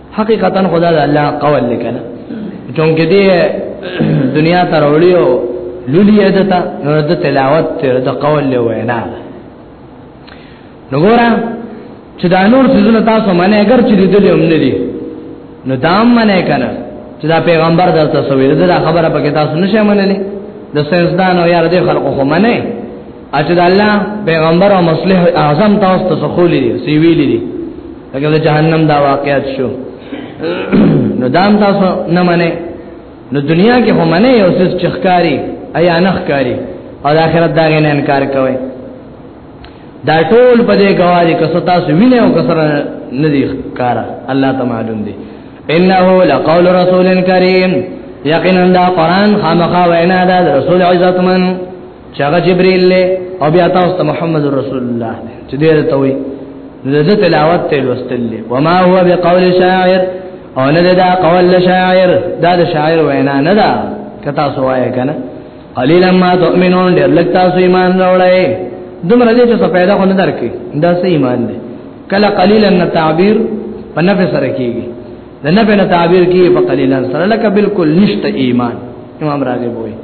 حقیقتا خدا د الله قول لیکنه چونکه دې دنیا ته راوړی او لولي ادته نو د تلاوت تر د قول له وینا نو ګورا چې دا نور سيزونه تاسو باندې اگر چې دې دلې هم نه دي نو دام باندې کنه چې دا پیغمبر درته سوې ده دا خبره پکې تاسو نشه منلې د ساينسدان او یار دې خلکو خو منه اجد الله پیغمبر او مصلح اعظم تاسو ته خولې دي سی ویلې دي هغه د جهنم دا واقعیت شو نو دام تاسو نه منه نو دنیا کې هم نه یو څه چخکاری ایا نخکاری او د آخرت دا غنه انکار کوي دا ټول په دې گواهی کسو تاسو وینئ او کسر نه دي کار الله تعالی معلوم دي انه لقول رسول کریم یقینا دا قران خامخا وینا ده رسول عزت من چې هغه جبرئیل له او بیا تاسو ته محمد رسول الله چې دې ته وي زه تلاوت ته لوستل وما هو بقول شاعر او نه دا قول شاعر دا د شاعر وینا نه ده کتا سوای کنه قلیلا ما تؤمنون ډېر لږ تاسو ایمان راوړی دومره دې چې پیدا کو نه درکې دا سې ایمان دی کله قلیلا نه تعبیر په نفع سره کیږي د نفع نه تعبیر کیږي په قلیلا سره لکه بالکل نشته ایمان امام راغب وایي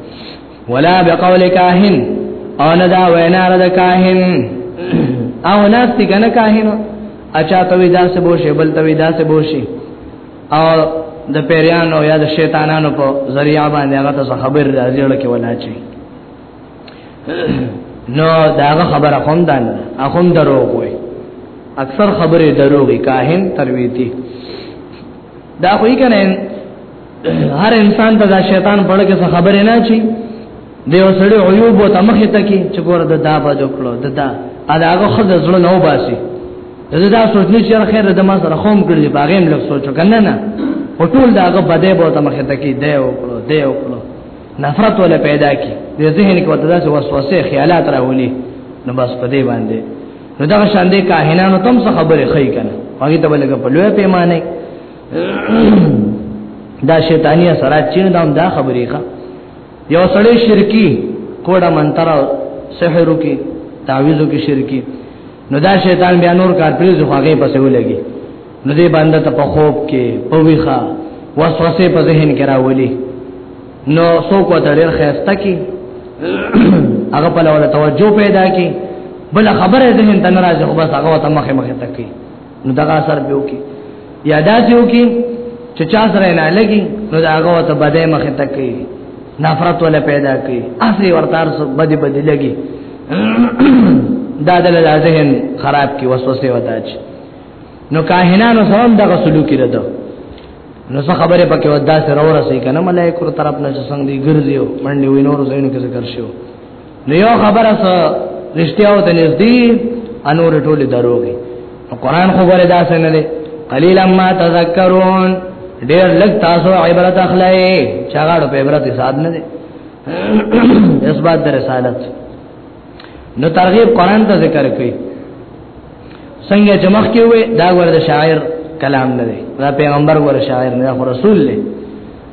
ولا بقول کاهن او نه دا وینا د کاهن او ناس دي کنه کاهن اچا ته وی داسې بوشي بل ته وی داسې بوشي او د پیرانو یا د شیطانانو په ذریعہ باندې هغه ته خبر راځي لکه ولاچی نو داغه خبره هم دان اخم دروغ وي اکثر خبره دروغي کاهن ترویتی دا خو یې کنه هر انسان ته دا شیطان په لګه څه خبره نه چی دی وسړي عیوب او تمخه ته کی چې ګور د دا بد کړو د دا هغه خود زړه نه وباسي زه دا سوچ نه چې خیر د ما سره خوم کړی باغیم لږ سوچ کنه نه او ټول دا هغه بده به تمخه ته کی دی او کړو دی او کړو نفرت ولا پیدا کی د ذهن کې وته داسې وسوسه خیالات راولي نو بس په دې باندې نو دا شاندې کاهنانو تم څه خبره خی کنه هغه ته بلګه په لوی پیمانه دا شیطانی اثرات چې دا هم دا خبرې ښه یو سړی شرکی کوډه منتر سحرو کې تعویذو کې شرکی نو دا شیطان بیا نور کار پریز خو هغه پسې ولګي نو دې باندې ته په خوب کې په ویخه وسوسه په ذهن کې راولي نو څوک وته ډېر خیرسته کی هغه په لور توجه پیدا کی بل خبره ذهن ته ناراضه خو بس هغه ته مخه مخه تکي نو دا اثر به وکي یا دا چې وکي چې چا سره نه لګي نو دا هغه ته بده مخه تکي نفرت ولا پیدا کوي اصلي ورتار سو بدی بدی لګي دا د ذهن خراب کی وسوسه وتاج نو کاهنانو سره دغه سلوکی رده نو څه خبره پکې ودا سره ورسې کنه ملائکه طرف نه څنګه دی ګرځيو منډي وینور زینو کې ذکر شو نو یو خبره سو رښتیا او تنس دی انور ټول دروغي قرآن خو ګره دا څنګه دی قلیلا ما تذکرون ډیر لږ تاسو عبرت اخلئ چاغړو په عبرت حساب نه دی اثبات در رسالت نو ترغیب قرآن ته ذکر کوي څنګه چې مخ کې وې دا ورته شاعر کلام نه دی دا پیغمبر ور شاعر نه رسول دی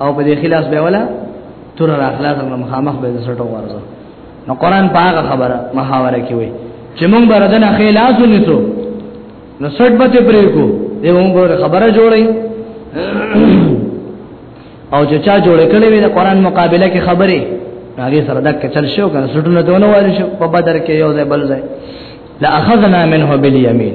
او په دې خلاص به ولا تر راخلاص نو مخامخ به سټو ورزو نو قران پاغه خبره محاوره کې وي چې مونږ بردن خلاص ونیسو نو سټ به پرې کو دې مونږ خبره جوړي او چې چا جوړ کړي وي د قران مقابله کې خبره هغه سره دک چل شو کنه سټونه دونه وایي شو په بدر کې یو ځای بل ځای لا اخذنا منه بالیمین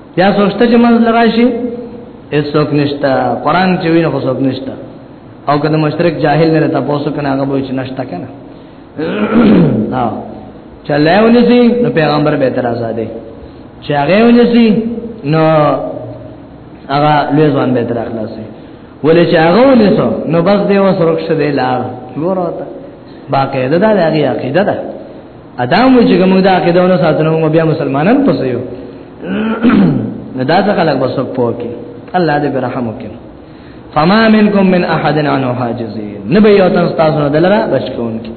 یا سوچته چې منځ لراشي هیڅوک نشته قران چې وینې خو څوک نشته او کله مشرک جاهل نه ته پوسو کنه هغه به چې نشته کنه ها چلایونه سي نو پیغمبر به تر آزادې چې هغه ونه سي نو هغه لوی ځوان به تر اخلاصي ولې چې هغه ونه سو نو بس دی وسرک شه دی لار ګوره تا باقاعده دا هغه عقیده ده ادا مو چې کوم دا عقیده ونه ساتنه مو بیا مسلمانان پسې یو نه دا څه خلک بس پوکي الله دې برحم وکړي فما منکم من احد عنه حاجزین نبی یو تاسو تاسو نه دلرا بچون کی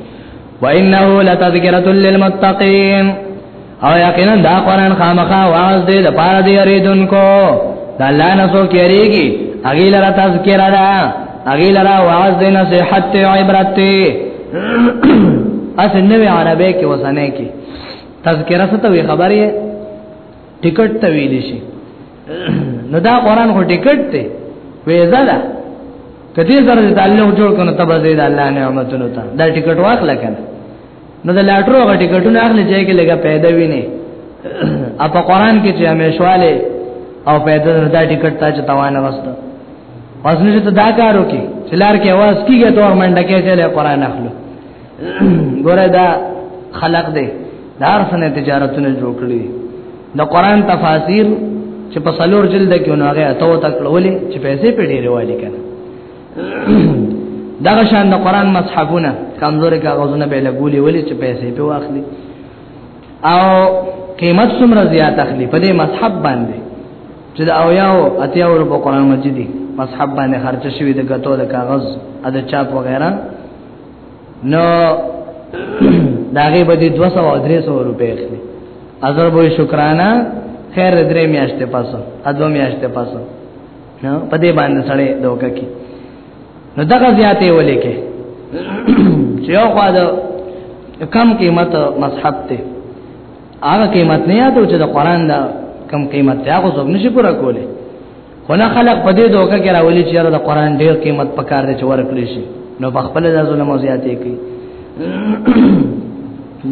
وانه لتذکرۃ للمتقین او یقینا دا قران خامخا واز دې د پاره دې اریدونکو دا الله نه سو کېریږي اغیل را تذکرہ اغي لرا واعظ دې نصيحت ته عبرت ته اس نوې عربه کې وسنه کې تذکرہ ته وی خبرې ټیکټ ته ویل شي نو دا قران خو ټیکټ ته ویزا ده کدی سره د تعلق جوړ کنه تب زید الله نعمتونو ته دا ټیکټ واخل کنه نو د لاټرو غ ټیکټونه اخلي چې کې لګه پیدا ویني اپ قران کې چې همیشواله او پیدا دا ټیکټ ته چتاوانه وسته پس نشي ته دا کارو کې چې لار کې आवाज کیږي ته منډه کې چې له قران اخلو ګوره دا خلق دی دار سره تجارتونه جوړ کړی د قران تفاسیر چې په سلور جلد کې نو هغه اتو تکړولې چې پیسې په ډیره والی کنه دغه شان د قران مصحفونه کمزوري کاغذونه به لګولې ولې چې پیسې په واخلي او قیمت څومره زیات اخلي په دې مصحف باندې چې دا او یاو اتیا ور په قران مجید مصحف باندې خرچ شوی د غتو د کاغذ ا د چاپ وغیرہ نو داغه به 200 او 300 روپے اخلي اذر به شکرانه خیر درې میاشتې پاسو ادو میاشتې پاسو نو په دې باندې سړې دوکه کی نو دغه زیاتې ولې کې چې یو خوا د کم قیمت مصحف ته هغه قیمت نه یادو چې د قران دا کم قیمت دی هغه څوک نشي پورا کولی خو نه خلق په دې دوکه کې راولي چې د قران ډیر قیمت پکار دی چې ورکړي شي نو په خپل د ظلم او زیاتې کوي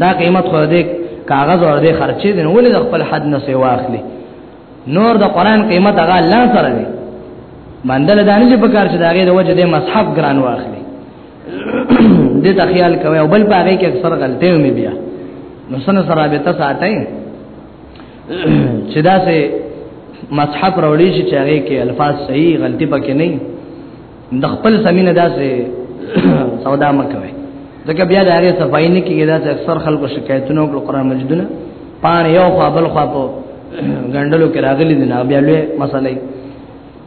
دا قیمت خو دې کاغذ اور دې خرچې دي نو ولې د خپل حد نه سی واخلي نور د قران قیمت هغه الله سره دی مندل دانه چې پکار چې داګه د وجه د مصحف ګران واخلي دې ته خیال کوي او بل پاره کې اکثر غلطي ومي بیا نو سن سره به تاسو آتای چې دا سه مصحف راوړي چې هغه کې الفاظ صحیح غلطي پکې نه د خپل سمینه دا سه سودا مکوي ځکه بیا دا هغه صفای نه کېږي دا اکثر خلکو شکایتونه وکړو قران مجیدونه پان یو خپل خپل غندلو کې راغلي دي نه بیا له مسلې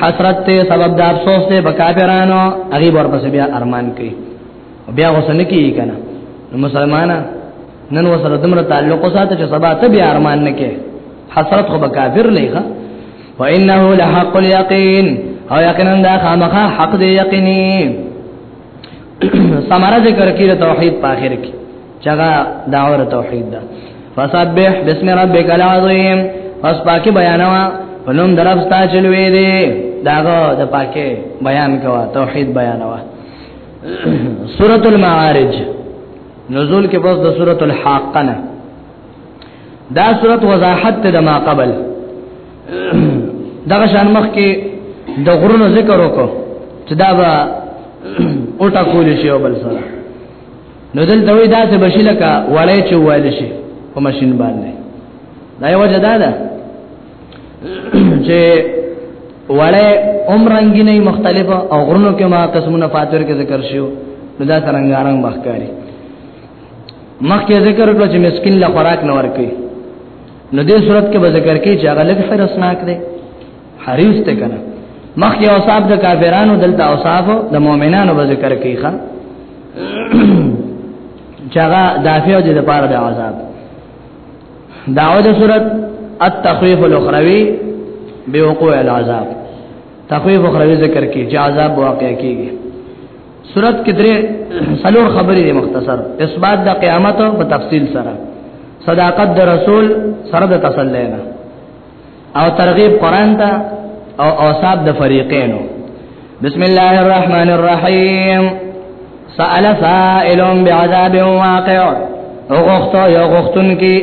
حسرت ته سبب د افسوس ته بکافرانو هغه ورپسې بیا ارمان کوي بیا وسنه کوي کنه مسلمانانو نن وسره دمر تعلق ساته چې سبا ته بیا ارمان نه کوي حسرت خو بکافر لېخه وانه لحق اليقين او یقینا دا خامخا حق دی یقیني سماره ذکر کړي توحید په اخر کې چغا دعوه توحید ده فسبح بسم ربک العظیم پس پاکي بیانوا پنوم درپستا چلوي دي داغه د پاکي بیان کوا توحید بیانوا سورۃ المعارج نزول کې پس د سورۃ الحاقه نه دا سورۃ وضاحت ته ما قبل دغه شان مخ کې د غرونو ذکر وکړو چې دا به او ټاکول شي او بل سره نو دلته وې دا څه بشي لکه وړې چې وایل شي په ماشين باندې دا یو وجه ده چې وړې عمرنګي نه مختلف او غرونو کې ما قسمونه فاتور کې ذکر شو نو دا څنګهارنګ مخکاري مخکې ذکر کړو چې مسكين له خوراک نه ورکي نو دې صورت کې به ذکر کې چې هغه لږ فرسناک دی حریص ته کنه مخ یو صاحب د کافرانو دلته او صاحب د مؤمنانو به ذکر کوي ښا چاغه دافع دي د پاره د عذاب داو د صورت التخويف الاخروی بوقوع العذاب تخويف اخروی ذکر کی چې عذاب واقع کیږي صورت کې درې سلور خبرې دي مختصر اثبات د قیامت په تفصیل سره صداقت د رسول سره د تسلینا او ترغیب قران ته او اوصاف د فریقینو بسم الله الرحمن الرحیم سأل سائل بعذاب واقع او غختو یو غختن کی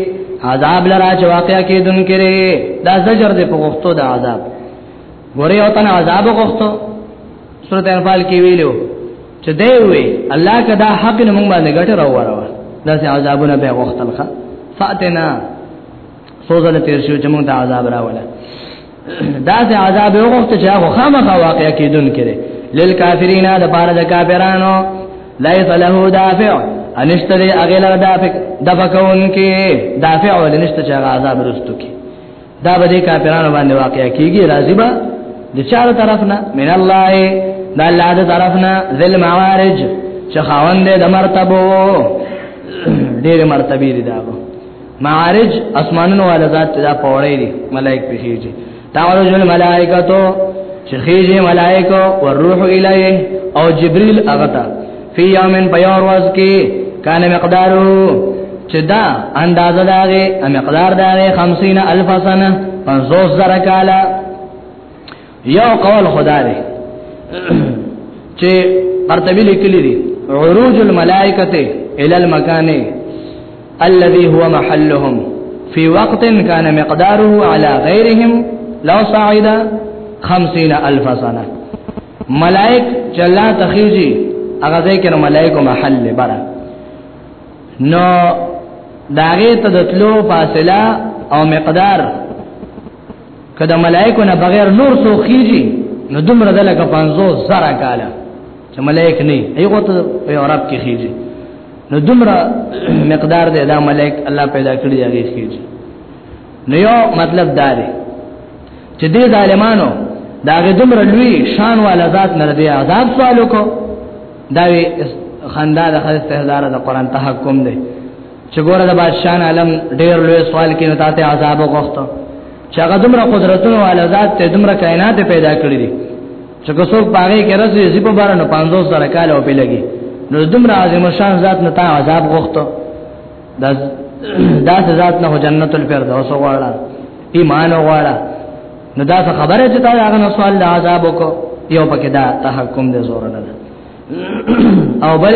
عذاب لرا چې واقع کیدون کړي دا زجر دی په غختو د عذاب ګوري او تن عذاب غختو سورته انفال کې ویلو چې دی وی الله کدا حق نه مونږ باندې ګټه راوړو دا سه عذابونه به غختلخه فاتنا سوزل تیر شو چې موږ ته عذاب راولا دا سه عذاب یو وخت چې هغه خامخا واقع کیدون کړي لیل کافرین دا پاره د کافرانو لیس له دافع انشته دی اغل دافع دفقون کې دافع ولنشته چې عذاب رستو کې دا به د کافرانو باندې واقع کیږي راضی به د چارو طرف نه من الله د الله د طرف نه ذل معارج چې خاوند د مرتبو ډېر مرتبه لري دا معارج اسمانونو والا ذات دا پوړې دي ملائک په خېږي تعرج الملائکه تو چې خېږي ملائکه او روح الیه او جبريل هغه ته فی یومن پیور واز کې کان مقدارو چې دا اندازه داغه مقدار داغه 50 الف سنه 50 زره کاله یو قول خدا دی چې قرطبی لیکلی دی عروج الملائکه الى المكان الذي هو محلهم في وقت كان مقداره على غيرهم لو صعد 50000 سنه ملائک چلا تخیجی هغه ځای کې نو ملائکه محل برا نو داغه تدتلو فاصله او مقدار کله ملائکه نه بغیر نور سو خيږي نو دومره دلګه 50 زره کاله چې ملائک نه ایغه ته په عرب کې خيږي نو دومره مقدار دی دا ملائک الله پیدا کړی دی خيږي نو یو مطلب دا دی چې دې ظالمانو دا غي دومره لوی شان والا ذات نه دی عذاب سوالو کو دا وی خندا د خدای استهزار د قران تحکم دی چې ګوره د بادشاہ عالم ډیر لوی سوال کې نتا ته عذاب وغوښته چې هغه دومره قدرتونو والا ذات ته دومره کائنات پیدا کړی دي چې کوڅو پاره کې راځي چې په بارنو 500 سره کال او پیلګي نو دومره عظیم شان ذات نتا عذاب وغوښته دا دا ذات نه جنت الفردوس وغواړه ایمان وغواړه نو دا خبره چې تا هغه نه سوال د عذاب وکړو یو پکې دا تحکم دې زور نه او بل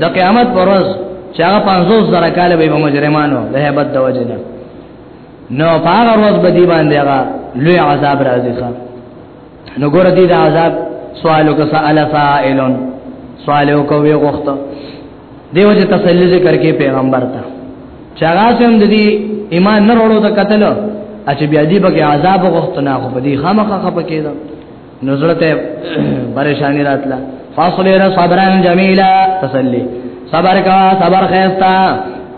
د قیامت پر ورځ چې هغه 50 زره کال به مجرمانو د هیبت د وجه نه نو په هغه ورځ به دی باندې هغه لوی عذاب راځي ښا نو ګور دي د عذاب سوالو که سوال سائلون سوالو کوي غوښته دیو چې تسلی ذکر کې پیغمبر ته چاغه سم د دې ایمان نه وروړو ته قتل اچ بیا دی به عذاب غوښته نه خو په دې خامخا خپکه نزړه ته پریشانی راتله فاصله را صبرن جمیلا تسلی صبر کا صبر خیستا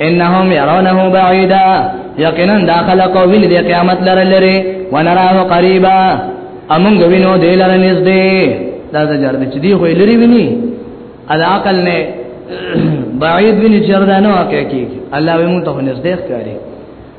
انهم يرونه بعيدا یقینا داخل قوین دی قیامت لره لره ونراه قریبا امون غوینو دی لره نږدې دا زجر دی چې دی خو لري ویني ادا عقل نه بعید ویني چردانو حقیقي الله ومن ته نږدې ښکاری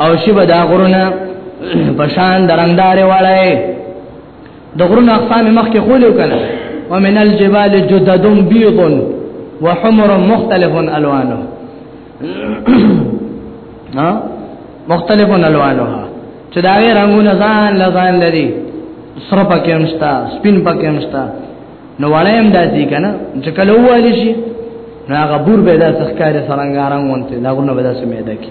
او شی به دا غرونه پشان درندار وړای د غرونه اقسام مخکې خولو کنه ومن الجبال جدد بيض وحمر مختلف الوانه ها مختلف الوانها چې دا غي رنگونه ځان لزان لري سره پکې مشتا سپین پکې مشتا نو ولایم داسي کنه چې کله والی شي نو هغه بور به داسې ښکارې سرنګارنګ وونته دا غونه به داسې مېده کې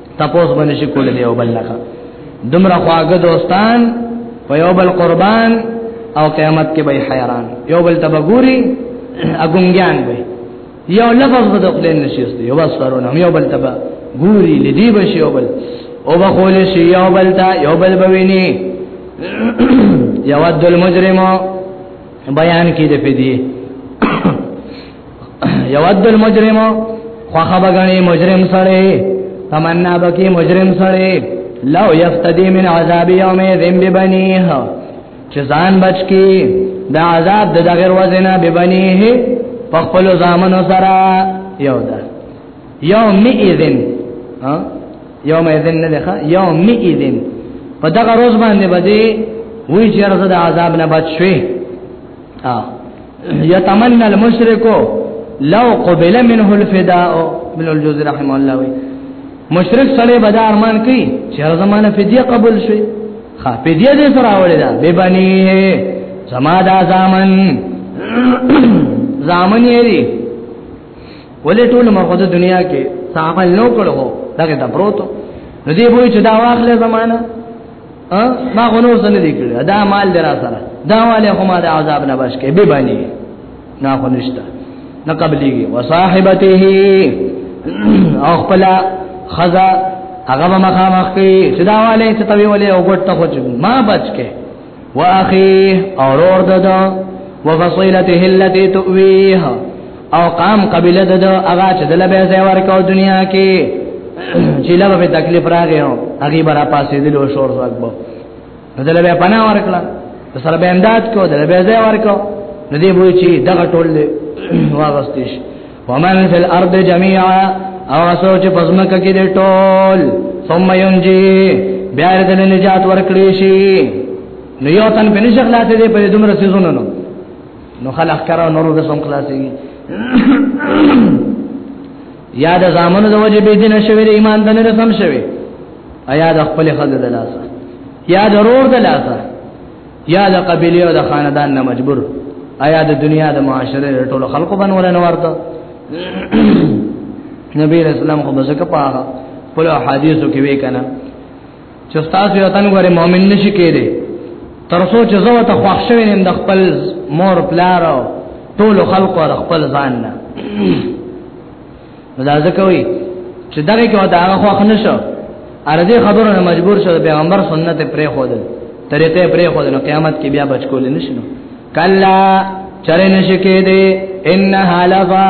تپوس باندې شي کول دی او بل لکه دمر خواګه دوستان په یو بل قربان او قیامت کې به حیران یو بل تبګوري اګونګیان به یو لفظ به خپل نشيست یو بسرونه یو بل تبا ګوري لدی به شي یو بل او به خول شي یو بل تا یو بل بویني یو د المجرم بیان کې د پدی یود المجرم خوخه بغنی مجرم سره تمنا بکی مجرم سره لو یفتدی من عذاب یوم ذم ببنیه چې ځان بچ کی د عذاب د دغیر وزنا ببنیه په خپل ځامن سره یو ده یوم اذن ها یوم اذن نه ده یوم اذن په دغه روز باندې بده وی چې رسد عذاب نه بچ شوی ها يتمنى المشرك لو قبل منه الفداء من الجوز رحمه الله وي مشرک سره به دا ارمان کوي چې زمانه فدیه قبول شي خا فدیه دې سره اوري دا به بني زما دا زامن زامن یې دي ولې ټول مرغه دنیا کې صاحب نو کړو دغه د پروتو نو دې وایي چې دا واخله زمانہ ها ما غنور سره دې کړی دا مال درا سره دا والے هم دا عذاب نه بچ کې به باندې نه خو نشته نه قبليږي وصاحبته او خپل خزا هغه ما خامخ کې چې دا والے چې توی ولې او ګټ ته خو ما بچ کې واخي اورور ددا وفصيلته التي تؤويه او قام قبيله د هغه چې د لبه ځای ورکاو دنیا کې چې لبه په تکلیف راغی او هغه برا پاسې د لو شور راغبو د لبه پناه ورکړه د سره به امداد کو د لبه ځای ورکاو د دې وای چې دغه ټول واغستیش ومن فی الارض جميعا او سوچ پزمک کې د ټول ثم ينجي بیا د نجات ورکړي شي نو یو تن په نشغلاته دې په دومره سيزونو نو خلق کرا نورو د سم خلاصي یا د زامنو د وجه به دین شوی ایمان د نه رسم شوی ایا د خپل خزه د لاسه یا د رور د لاسه یا د قبیله او د خاندان نه مجبور ایا د دنیا د معاشره ټولو خلقو باندې ورنه ورته نبی رسول الله خو بزکه پاغه په حدیثو کې وی کنه چې تاسو یو تن غره مؤمن نشي کېده تر څو چې زو ته خوښ شوی نیم د خپل مور پلار او ټول خلق او خپل ځان نه دا ځکه وي چې دغه کې دا هغه خوښ نشو ارزه خبرو نه مجبور شو پیغمبر سنت پرې خو ده طریقې پرې خو ده قیامت کې بیا بچ کول نشي کلا چرې نشي کېده انها لغا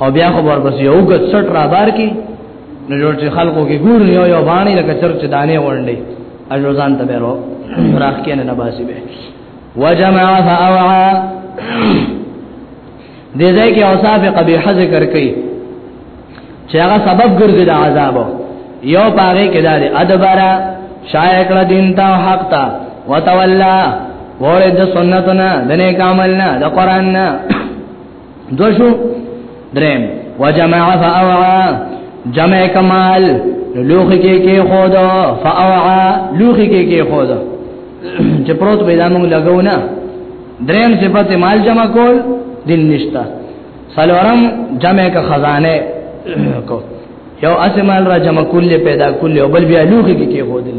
او بیا خو ورپس یو ګټ سټ را بار کی نو جوړ چې خلکو کې ګور یو یو باندې لکه چرچ دانه وړندې اجو ځان ته بیرو راخ کې نه باسي به وجمع فاوعا دې ځای کې اوصاف قبیح ذکر کړي چې هغه سبب ګرځي د عذاب یو پاره کې دار ادبارا شایع کړه دین ته حق ته وتولى وړه د سنتنا د نیک عملنا د قران نه دوشو درم وجمع فاوعا جمع کمال لوخی کې کې خود فاوعا لوخی کې کې خود چې پروت پیدا موږ لګو نه دریم صفت مال جمع کول دین نشتا سلورم جمع کا خزانه کو یو اسمال را جمع کول پیدا کول او بل بیا لوخی کې کې خود دین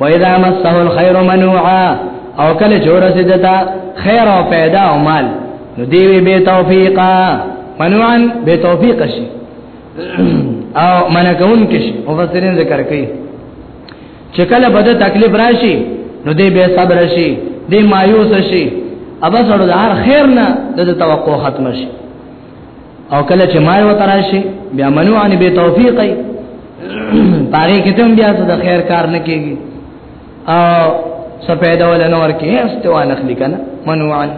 و اذا مسه الخير منوعا او کله جوړه سیدتا خیر او پیدا او مال نو دیوی به توفیقا منوعا به توفیق شي او منکون کې شي مفسرین ذکر کوي چې کله بده تکلیف راشي نو دی به صبر شي دی مایوس شي ابا سره د هر خیر نه د توقع ختم شي او کله چې ما یو تراشي بیا منو ان به توفیقي پاره کې ته بیا څه د خیر کار نه کیږي او سپیدا ول نو ورکه استوا نخلی کنه منوعن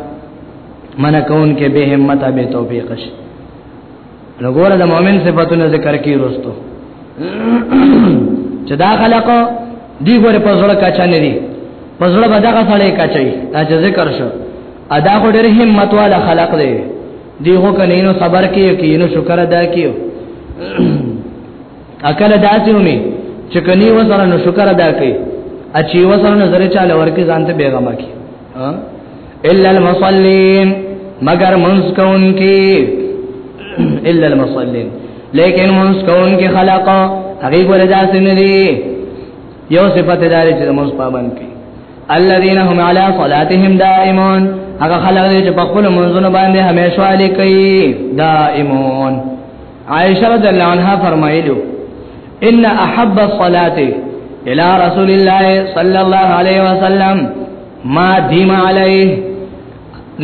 من کون کې به همت به توفیق شي نو ګوره د مؤمن صفاتونه ذکر کی رستو چې دا خلقو دی ګوره په زړه کا چا نه دی په زړه به دغه سړی کا چي دا چې ذکر شو ادا خو ډېر همت والا خلق دی دی هو کنه نو صبر کیو کی نو شکر ادا کیو اکل داسیومی چې کني وسره نو شکر ادا کوي اچي وسره نظر چاله ورکی ځانته بیغمه کی الا المصلين مگر منس کون کی الا المصلين لیکن منس کون کی خلق هغه ګور داس نه دی یو صفت دار چې منس پابند کی الذين هم على صلاتهم دائمون هغه خلک چې په خپل منځونو باندې همیشه علی کوي دائمون عائشہ رضی اللہ عنہا فرمائلو ان احب الصلاة الى رسول الله صلی اللہ علیہ وسلم ما دیم علیہ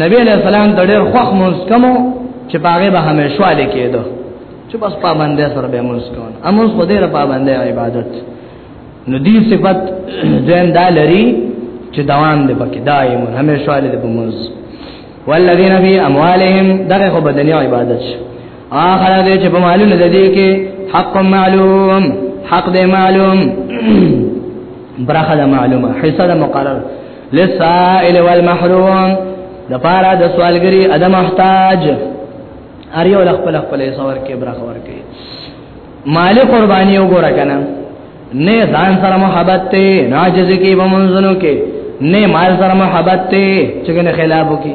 نبی علیہ السلام د ډېر خوخ مونږ کوم چې باغې به همیشه لیکېدو چې بس پابندې سره به مونږ کوو امونږ خو دې را پابندې عبادت نو دې صفت ځین دا لري چې دوام دې پکې دایم همیشه دې په مونږ والذین فی اموالهم دغه خو بدنی عبادت شو اخر دې چې په مالونو د دې کې حق معلوم حق دې معلوم برخه ده معلومه حصہ ده مقرر للسائل والمحروم د پارا د سوالګری اده محتاج اریو لخپل خپل سوار کې برخه ورکې مال قرباني وګوره کنه نه ځان سره محبت ته ناجز کې بمنځنو کې نه مال سره محبت ته چې کنه خلاف وکي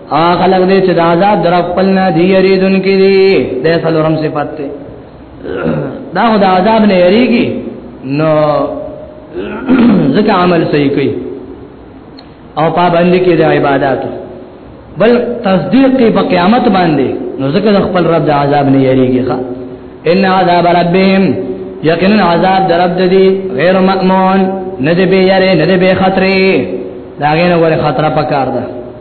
هغه لږ دې چې د عذاب در خپل نه دی یریدون کې دي د څلورم صفات ته دا خو د عذاب نه یریږي نو ځکه عمل صحیح کوي او پابند کې د عبادت بل تصدیق په قیامت باندې نو ځکه خپل رب د عذاب نه یریږي ښا ان عذاب ربهم یقینا عذاب در رب دی غیر مأمون نه دی به یری نه دی به خطرې دا غینه ور خطر پکار ده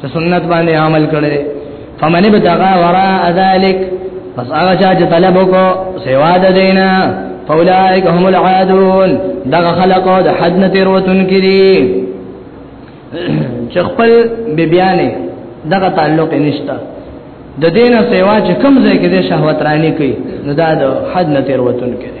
چې سنت باندې عمل کړي فمن ابتغى وراء ذلك پس هغه چې طلب وکړو سوا د دینه فاولائک هم العادون دغه خلقو د حد نه تیروتون کړي چې خپل بیبيانې دغه تعلق نشته د دینه سیوا چې کم ځای کې د شهوت رانی کوي نو دا د حد نه تیروتون کړي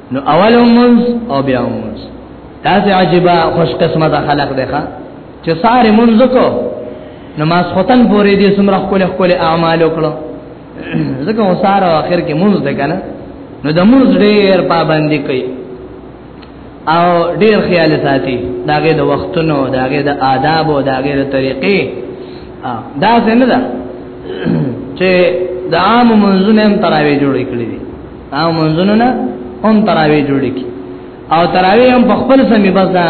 نو اول منز او بیا منز تاسو عجيبه خوش قسمت خلق دی ښا چې ساره منز کو نماز ختم پورې دې سمره خپل خپل اعمال وکړو ځکه وساره اخر کې منز ده کنه نو د منز ډېر پابندي کوي او ډېر خیال ساتي داګه د وختونو داګه د آداب او داګه د طریقې دا څنګه ده چې د عام منځونه هم تراوی جوړې کړې دي او منځونو نه هم تراوی جوړی کی او تراوی هم په خپل سمې بس دا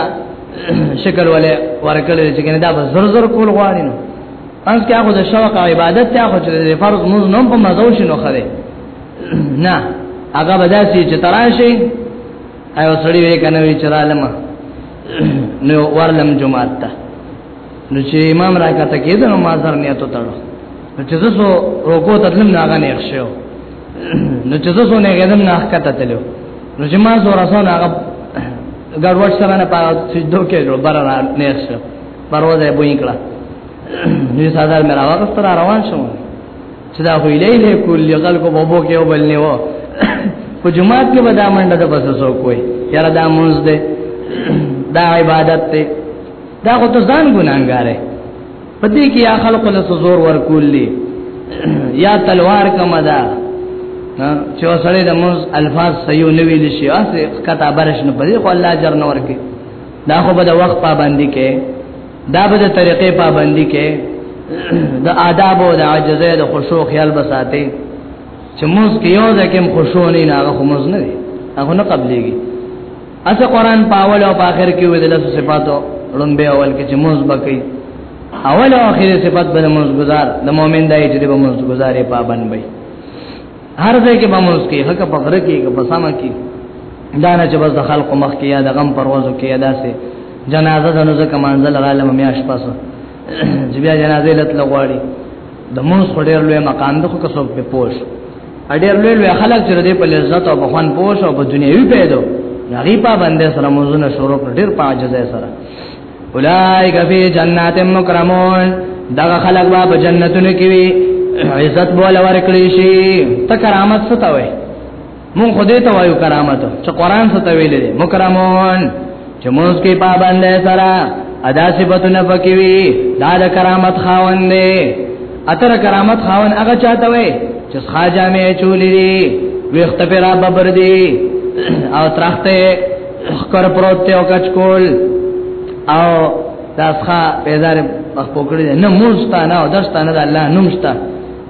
شکل ولې ورکل چې کنه دا بس زر زر کول غواړي نو پس کې هغه د شوق او عبادت ته هغه چې فرض موږ نوم په مزو شنو خره نه هغه بداسي چې تراشي او سړی وې کنه وی چرالم نو ورلم جمعه ته نو چې امام راکته کېدنو ما سر نیت وتړو چې زه سو روکو تدلم ناغه نه ښه نو چې زه سونه غدم نه ښکته تلو نو چې ما زور سره هغه ګډوډ سره نه پاره چې دوه کې ورو بار را نه شو پروازه بو نکړه نو سادار مې راوغست را روان شوم چې دا خو یې له کول یغل کو بوبو کې وبل نه و په جمعات کې به دا منډه د بس سو کوی یاره دا مونږ دې دا عبادت ته دا خو ته ځان ګناګارې پدې کې یا خلق له زور ورکول دي یا تلوار کما ده چې وسړې د موږ الفاظ صحیح نه ویل شي اسه کته برش نه پدې خو الله اجر نه ورکي دا خو به د وخت پابندي کې دا به د طریقې پابندي کې د آداب او د عجزه د خشوع خیال بساتي چې موږ کې یو ځکه خشوع نه نه هغه موږ نه هغه نه قبليږي اس قران په اول او په اخر کې وې د لس صفاتو لومبه اول کې چې موږ بکې اول او اخر صفات به موږ گزار د مؤمن دای چې به موږ گزارې پابند وي هر ځای کې به موږ کې حق په غره کې په سما کې دا نه چې بس د خلق مخ کې یا د غم پروازو کې یا داسې جنازه د نو ځکه منزل غالم میاش پاسه چې بیا جنازه لته لغواړي د مونږ خو ډېر لوی مقام د خو کسو په پوش ډېر لوی لوی خلک چې دې په لذت او بخون پوش او په دنیوي پیدو نغی په باندې سره مونږونه شروع کړ ډېر پاجزه سره اولائک فی جنات مکرمون دا خلک با په جنتونو کې وي عزت بوله ورکړي شي ته کرامت ستوي مون خدای ته وایو کرامت چې قران څه ته ویل دي مکرمون چې موږ کې پابند سره ادا صفاتونه پکې وي دا د کرامت خاوند دی اتر کرامت خاوند هغه چاته وي چې خاجه مې چولې دي وخت پر ابر دي او ترخته خکر پروت ته او کچ کول او داسخه پیدار مخ پکړې نه مونږ ستانه او دستانه د الله نوم ستانه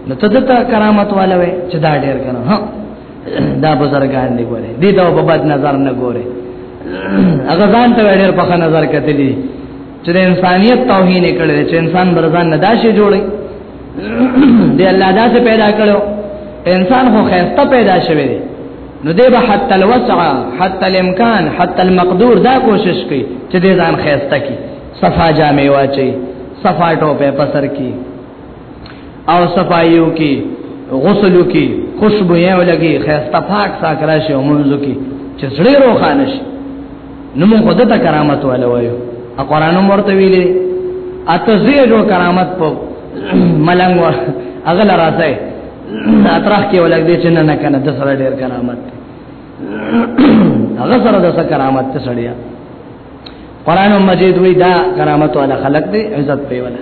نو ته دته کرامت والا وې چې دا ډېر کنه ها دا بزرګان دی ګوره دې ته په بد نظر نه ګوره هغه ځان ته ډېر په نظر کتلی چې انسانيت توهین کړي چې انسان برزان نه داشي جوړي دې الله دا څه پیدا کړو انسان خو خيسته پیدا شوی دی نو دې به حتی الوسع حتی الامکان حتی المقدور دا کوشش کوي چې دې ځان خيسته کی صفا جامې واچي صفا ټوپه پسر کی او صفایو کې غسل کې خوشبو یې ولګي خسته پاک ساک راشي او منځو کې چې زړه روخانه شي نو موږ خدای ته کرامت ولا وایو ا قران مرته ویلې اته زیرو کرامت په ملنګ ور اغل راځي اطراح کې ولګ دې چې نه نه کنه د سره ډېر کرامت هغه سره د سره کرامت ته سړیا قران مجید وی دا کرامت ولا خلق دې عزت پیولا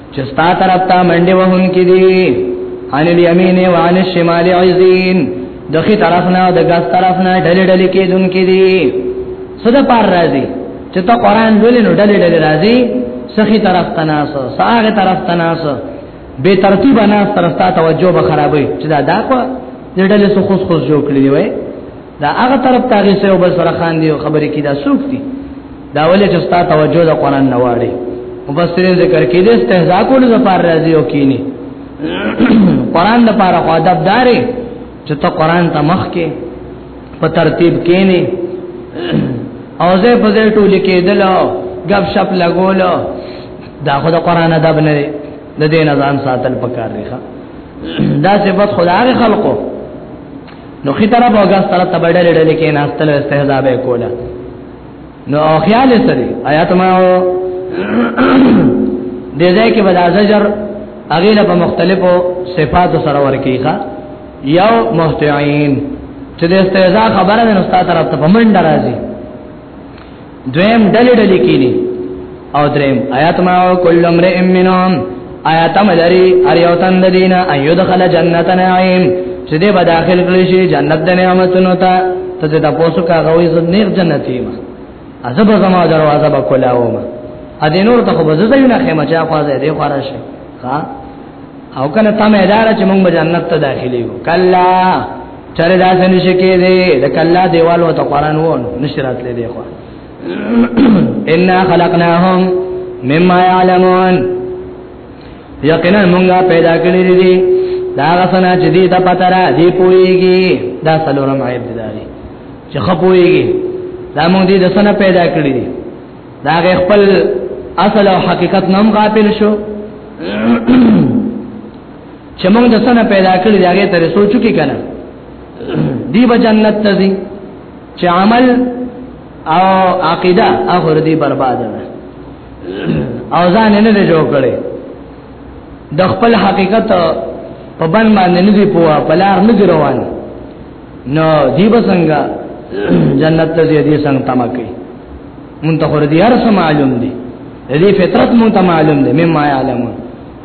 چې ستا طرف ته منډه وهون کې دي ان الیمین و ان الشمال عزین دغه طرف نه او دغه طرف نه ډلې ډلې کې دن کې دي صدا پار راځي چې ته قران ولې نو ډلې ډلې راځي سخی طرف تناس ساغه طرف تناس به ترتیب نه طرف ته توجه به خرابې چې دا دا کو ډلې سو خوش خوش جوړ کړی وي دا هغه طرف ته غي سه وبس سره خان دی خبرې کی دا سوق دي دا ولې چې ستا توجه د قران نه واړي مفسرین ذکر کې دې استهزاء کول د پار راځي او کینی قران د پاره خو ادب داري چې ته قران ته مخ کې په ترتیب کینی او زه په دې ټول کې دلو غب شپ لګولو دا خو د قران ادب نه دی د دې نه ځان ساتل پکار دی دا صفت خدای خلقو نو خي طرف او ګس طرف ته ډېر ډېر کې نه استل استهزاء به کولا نو خیال سره آیات ما دې ځای کې بل ازجر هغه له مختلفو صفاتو سره ورکیږي یو مهتعين چې د استهزاء خبره نه استاد طرف ته پمنډ راځي دویم ډلې ډلې کینی او دریم آیات ما او کل امرئ منهم آیات ملری ار یو تند دینا ان یدخل جنت نعیم چې دې به داخل کړی شي جنت د نعمتونو ته ته دې تاسو کا غوي زد نیک جنتی ما عذاب زما دروازه به کولاو ما ا دې نور ته خو بزو ځای نه خمه چا خوازه دې خورا شي ها او کنه تمه اداره چې موږ جنت ته داخلي یو کلا چره دا څنګه شکی دی د کلا دیوال او ته قران وو نشرات لې دی خو ان خلقناهم مما يعلمون یقینا مونږه پیدا کړی دي دا غسنا چې دې ته پته را دی پويږي دا سلورم عیب دی چې خپويږي دا مونږ دې د سنه پیدا کړی دي دا خپل اصل او حقیقت نوم غافل شو چې موږ د سنه پیدا کړی دی هغه ترې سوچو کې کنه دی به جنت ته ځي چې عمل او عقیده اخر دی برباد ده او ځان نه نه جوړ کړي د خپل حقیقت په بن باندې نه دی پوها بلار نه روان نو دی به څنګه جنت ته ځي دې څنګه تما کوي مونږ ته خور دي هر څه معلوم دي دې فطرت مونږ ته معلوم دي مې ما علمون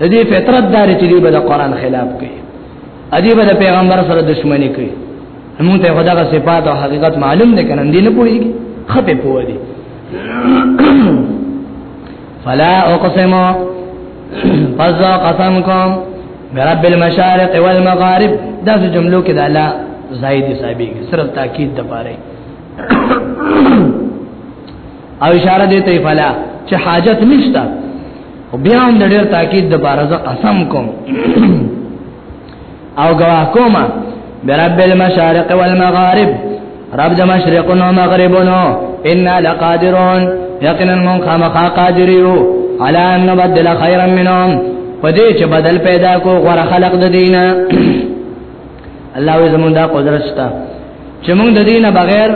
د دې فطرت دار چې دی به د قران خلاف کوي ادي به د پیغمبر سره دښمنی کوي موږ ته خدغه صفات او حقیقت معلوم دي کنه دین پوری خپه پوه دي فلا اقسم پس قسم کوم برب المشارق والمغارب دا جملو کې د الله زائد صاحب صرف تاکید د پاره او اشاره دې ته فلا چې حاجت نشته او بیا هم د ډېر تاکید د بارزه قسم کوم او گواه کوم برب المشارق والمغارب رب د مشرقونو مغربونو ان لقادرون یقینا من خامخا قادریو علی ان نبدل خیرا منهم پدې چې بدل پیدا کو غره خلق د دینه الله وې زمونږ دا قدرت شته چې موږ د دینه بغیر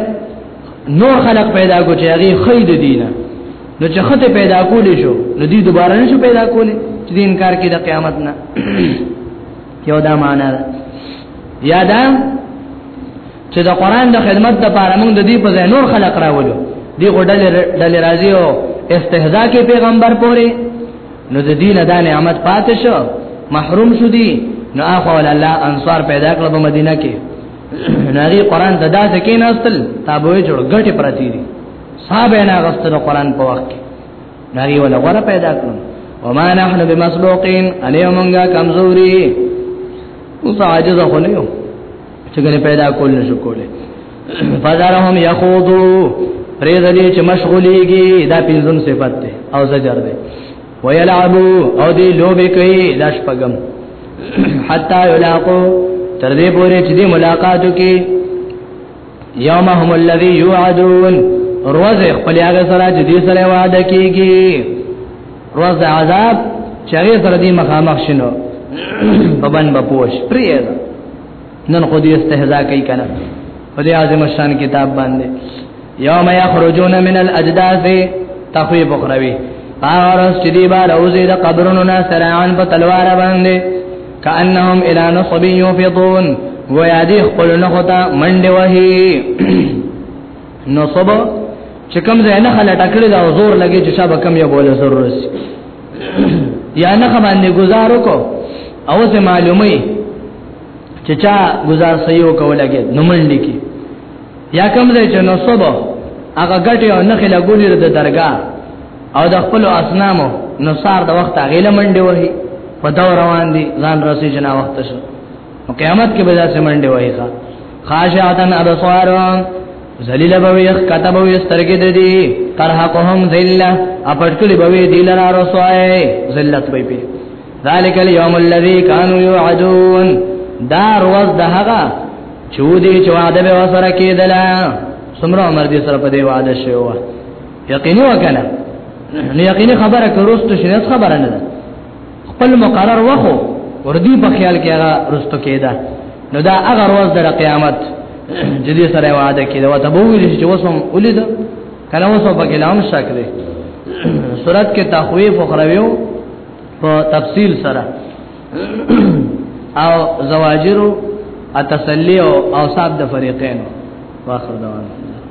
نور خلق پیدا کو چې هغه خې د دینه نو چې خته پیدا کولې شو نو دې دوباره نشو پیدا کولې چې دین کار کې د قیامت نه یو دا معنا ده یادا چې د قران د خدمت لپاره موږ د دې په ځای نور خلق راولو دی غډل ډل راځي او استهزاء کې پیغمبر پورې نو د دین د نعمت پاتې شو محروم شو دي نو اخو الله انصار پیدا کړ په مدینه کې ناری قران د داس کې ناستل تابوې جوړ غټي پراتی دي صاحب نه غست د قران په وخت کې ناری ولا غره پیدا کړ وما نحن بمسبوقين اليوم کمزوري اوس عاجز خو نه یو چې ګنې پیدا کول نه شو کوله فذرهم يخوضوا پرې د دې چې مشغولېږي دا پنځم صفت ده او زجر ده ويلعبوا او دې لوبې کوي دا شپږم حتا یلاقو تر دې پورې چې دې ملاقاتو کې یومهم الذی یوعدون روز خپل هغه سره چې دې سره وعده کیږي روز د عذاب چغه سره دی مخامخ شنو ببن بپوش پریز نن خو دې استهزاء کوي کنه په دې اعظم شان کتاب باندې یوم یخرجون من الاجداث تخویب اخروی پاورس چې دی بار اوزې د قبرونو نه سرعان په تلوار باندې کانهم الى نصب یوفضون ویا دی خپل نه هوتا منډه وهی نو صبا چې کوم ځای نه خلک ټکړه دا زور لګي چې شابه کم یو بوله زور رس یا نه باندې گزار وکاو او څه معلومه چې چا گزار صحیح وکاو لګي نو منډي کې یا کوم ځای چې نو صبا هغه ګټي او نه خلک ګولې د درگاه او د خپل اسنامو نو سار د وخت غیله منډي وهي په دور روان دي ځان راسي جنا وخت شو نو قیامت کې به دا سمنډه وایي ښا خاشعتن ابصار ذلیل بوي کته بوي سترګې د دې ترحقهم ذله اپټکل بوي دلر رسوای ذلت به پی ذالک اليوم الذي كانوا يوعدون دا روز د هغه چودي چې وعده به وسره کېدل سمره عمر دې سره په دې وعده شوی یقیني وکړه نو یقیني خبره کروست شنه خبره نه ده خپل مقرر وخو وردی په خیال کې هغه رستو کېده نو دا هغه ورځ د قیامت چې دې سره وعده کېده وته به ویل چې وسم ولید کله وسو په کلام شک دی صورت کې تخویف اخرویو په تفصیل سره او زواجر او تسلی او اوصاف د فریقین واخر دوام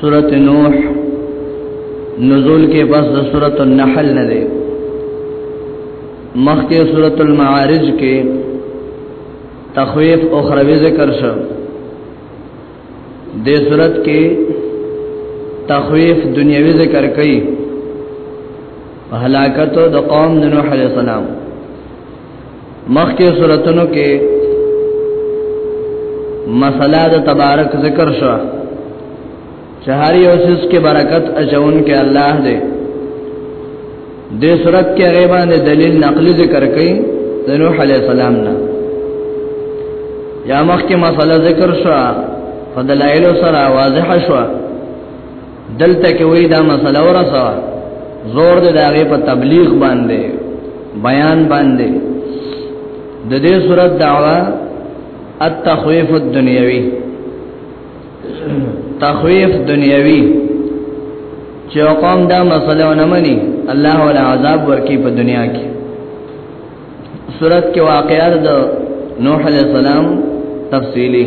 سورت نوح نزول کې پس د سورت النحل نه دی مخکې سورت المعارج کې تخویف او خروی ذکر شو د سورت کې تخویف دنیوي ذکر کړي هلاکت د قوم نوح علیہ السلام مخکې صورتونو کې مسله د تبارک ذکر شو چې هر یو څه کې برکت اچون کې الله دې دې صورت کې غیبا د دلیل نقلی ذکر کړي د نوح علی السلام نه یا مخکې مسله ذکر شو فدلایل سره واضح شو دلته کې وې دا مسله ورسا زور دې داغه په تبلیغ باندې بیان باندې د دې صورت دعوا التخويف الدنيوي تخويف دنيوي چې قوم دا مسله نه مني الله ولا عذاب ورکی په دنیا کې صورت کې واقعات د نوح علی السلام تفصیلی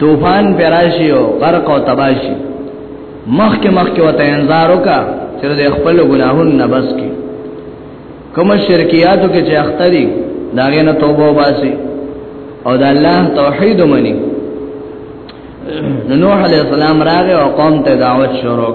طوفان پراشي او غرق او تباشي مخ کې مخ کې وته انتظار وکا چې د خپل ګناهونو نه بس کی کوم شرکیاتو کې چې اخته دي داغه نه توبه واسي او د الله توحید مني نوح علیہ السلام راغه او قوم ته دعوت شروع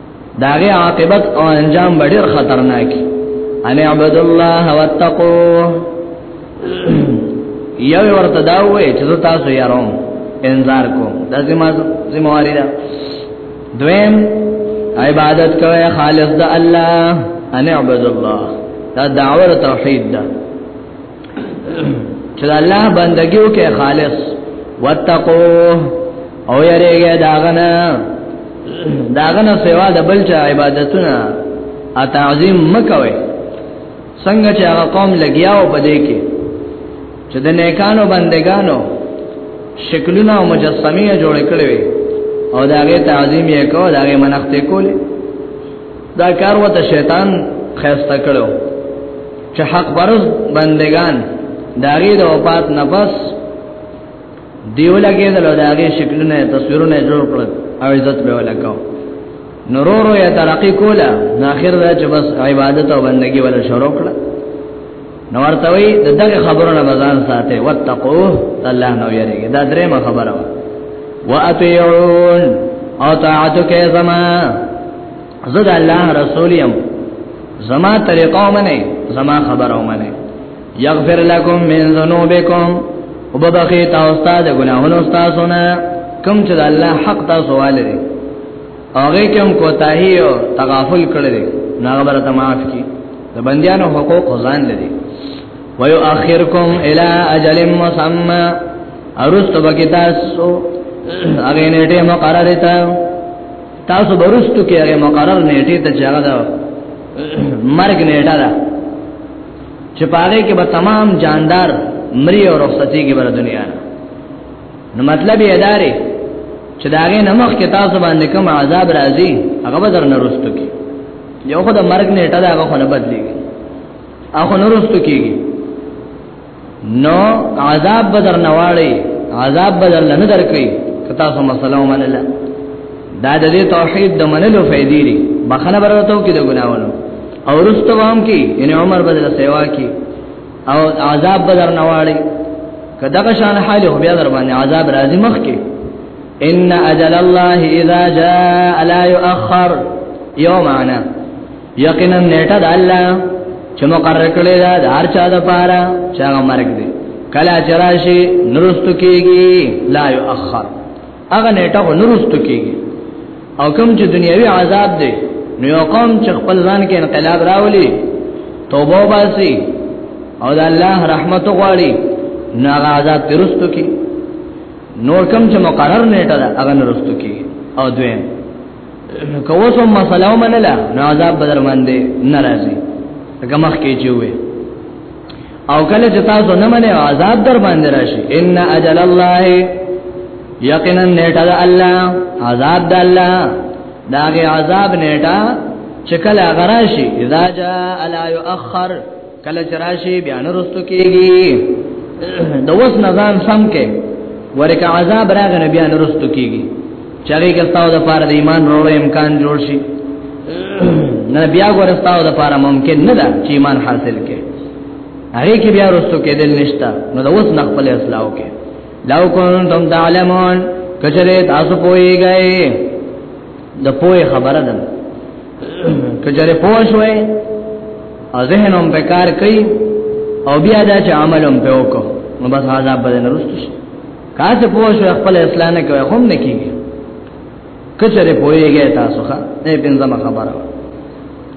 داغه عاقبت او انجام ډیر خطرناک ان عبد الله واتقوا یو ورته دا وې چې تاسو یارو انتظار کو دا زما زما واری دا دویم عبادت کوي خالص د الله ان عبد الله دا دعوه توحید ده چې الله بندګیو کې خالص واتقوا او یریږي داغنه داغنه سوا د بل چا عبادتونه ا تعظیم مکوي څنګه چې هغه قوم لګیاو پدې کې چې د نیکانو بندگانو شکلونه او مجسمه جوړ کړې وي او داغه تعظیم یې کو داغه منښت کولې دا کار وته شیطان خسته کړو چې حق پرز بندگان داغي د وفات نه پس دیو لګې دلو داغي شکلونه تصویرونه جوړ کړ او عزت به ولکاو نورورو یا ترقی کولا ناخر دا چې بس عبادت او بندگی ولا شروع کړ نو ورته وی دغه خبرونه بزان ساته وتقوه الله نو یریږي دا درې ما خبره وا واتیون او طاعت کې زمان زه د الله رسول يم زما طریقه ومنه زما خبره ومنه یغفر لكم من ذنوبكم وببخي تاسو ته د ګناهونو تاسو نه کوم چې الله حق تاسو والي هغه کوم کوتاهي او تغافل کړی نه خبره ته معاف کی د بندیانو حقوق ځان لري ويؤخركم الى اجل مسمى ارست بکتاسو اغه نیټه مقرره تا تاسو برستو کې هغه مقرر نیټه ته چې هغه دا مرګ نیټه ده چې پاره کې به تمام جاندار مری او رخصتي کې بر دنیا نو مطلب یې ادارې چې داغه نمخ کې تاسو باندې کوم عذاب راځي هغه به درنه رستو کې یو خدای مرګ نیټه ده هغه خو نه بدلېږي هغه نورستو کېږي نو عذاب بدر نواړي عذاب بدل نه درکې کتا سم سلام علیه دا د دې توحید د منلو فائدې لري بخنه برته کې د ګناونو او رستوام کې ان عمر بدل سیوا کې او عذاب بدر نواړي کدا شان حال هو بیا در باندې عذاب راځي مخ کې ان اجل الله اذا جاء لا يؤخر يوم عنا یقینا نیټه د الله چې مقرر کړی دا د هر چا د پاره چې هغه مرګ دی کله چې راشي نرستو کیږي لا یؤخر هغه نیټه خو نرستو کیږي او کوم چې دنیوي عذاب دی نو یو قوم چې خپل ځان کې انقلاب راولي توبه واسي او د الله رحمت غواړي نو هغه عذاب ترستو کی نور کوم چې مقرر نیټه ده هغه نرستو کی او دویم کوسو مسلو منلا نو عذاب بدر باندې ناراضي هغه مخ کې چوي او کله چې تاسو نه منئ عذاب در باندې راشي ان اجل الله یقینا نیټه د الله عذاب د الله داغه عذاب نیټه چې کله غراشي اذا جاء لا يؤخر کله چراشی بیا نرستو کیږي د وس نزان سم کې ورکه عذاب راغی نه بیا نرستو کیږي چاغي کستاو د پاره د ایمان وروړو امکان جوړ شي نه بیا ورستاو د پاره ممکن نه ده چې ایمان حاصل کې هغه کې بیا رستو کې دل نشتا نو د وس نخپل اسلام کې لو کنتم تعلمون کچره تاسو پوي گئے د پوي خبره ده کجره پوه شوې او ذهن هم په کار کوي او بیا دا چې عمل هم په وکړو نو بس عذاب به نه رسټ شي کاته پوه شو خپل اسلام نه کوي هم نه کیږي کچره پوهیږي تاسو ښا نه پنځمه خبره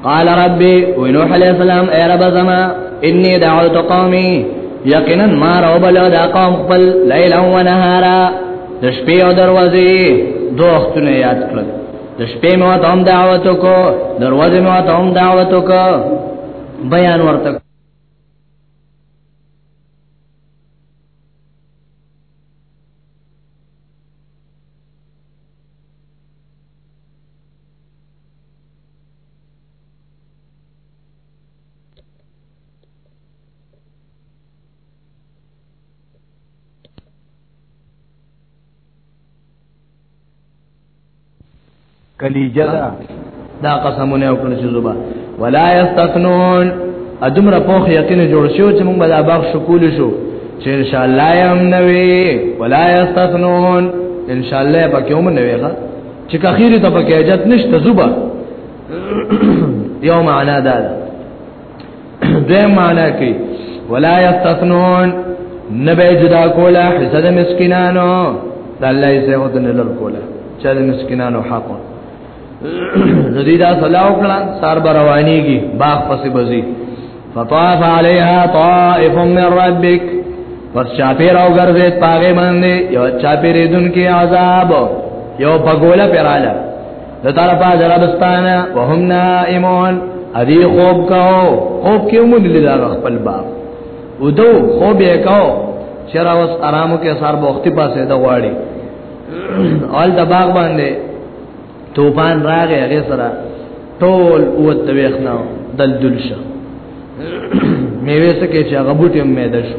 قال ربي ونوح عليه السلام اي رب زما اني دعوت قومي یقینا ما رو بلو دا قوم خپل لیلا و نهارا د شپې او دروازې دوختونه یاد کړل د شپې مو ته هم دعوت کو دروازه مو ته هم دعوت کو بیان ورته کلیجه دا دا قسمونه وکړ چې زبا ولا یستثنون ادمر پوخ یقین جوړ شو چې موږ به دا باغ شکول شو چې ان شاء الله یم نوي ولا یستثنون ان شاء الله پکې هم نوي ښا چې کخیر ته پکې اجازه نشته زبا یوم عنا دا, دا دې معنا کوي ولا یستثنون نبی جدا کولا حصہ د مسکینانو د الله یې سه ودن لر کولا چې د مسکینانو حق ندی دا صلاح وکړه سار بروانیږي باغ پسې بزي فطاف علیها طائف من ربک پس چاپیر او ګرځید پاګې باندې یو چاپیر دن کې عذاب یو بغوله پراله د طرف جربستانه وهم نائمون ادي خوب کاو خوب کې مون لیدا خپل باب او دو خوب یې کاو چر اوس آرامو کې سار بوختي پاسه د غواړي اول د باغ باندې توفان راغی هغه سره ټول او د ویخناو دلدل شو میوه سکه چې هغه بوټي مې دشو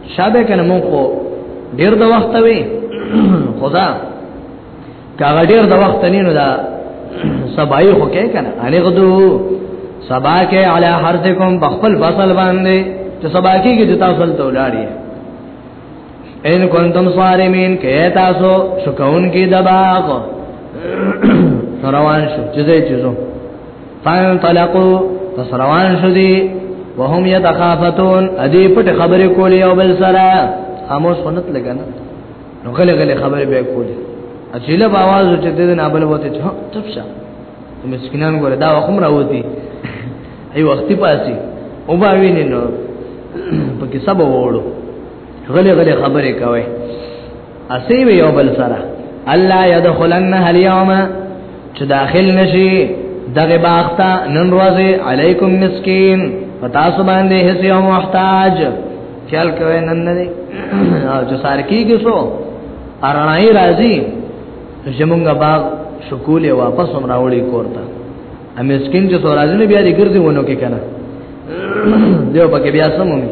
شابه کنه مو خو ډیر د وخت وی خدا کاغه ډیر د وخت نه نو دا سبای خو کې کنه انې غدو سبا کې علی حرثکم بخل فصل باندې چې سبا کې کې جتا فصل ته ولاړی ان کنتم صارمین کې تاسو شکون کې دباغ روان شو چې دې چیزو فانطلقوا فسروان شدي وهم يتخافتون ادي پټ خبرې کولې او بل سره خاموش ونت لګنه نو غلې غلې خبرې به کولې اچيله په आवाज چې دې نه بل وته چې چپ شه مسکینان ګوره دا وخم راوتی ای وختي پاسي او با ویني نو پکې سبا وړو غلې غلې خبرې کوي اسی وی یو بل سره الله يدخلنها اليوم چې داخل نشي دغه باغتا نن ورځې علیکم مسکین پتا سو باندې هیڅ یو محتاج چل کوي نن نه دی او چې سار کیږي سو ارنای راځي زمونږ باغ شکولې واپس هم راوړي کوړتا ا مسکین چې سو راځي بیا دې ګرځي ونه کې کنه دیو پکې بیا سمومي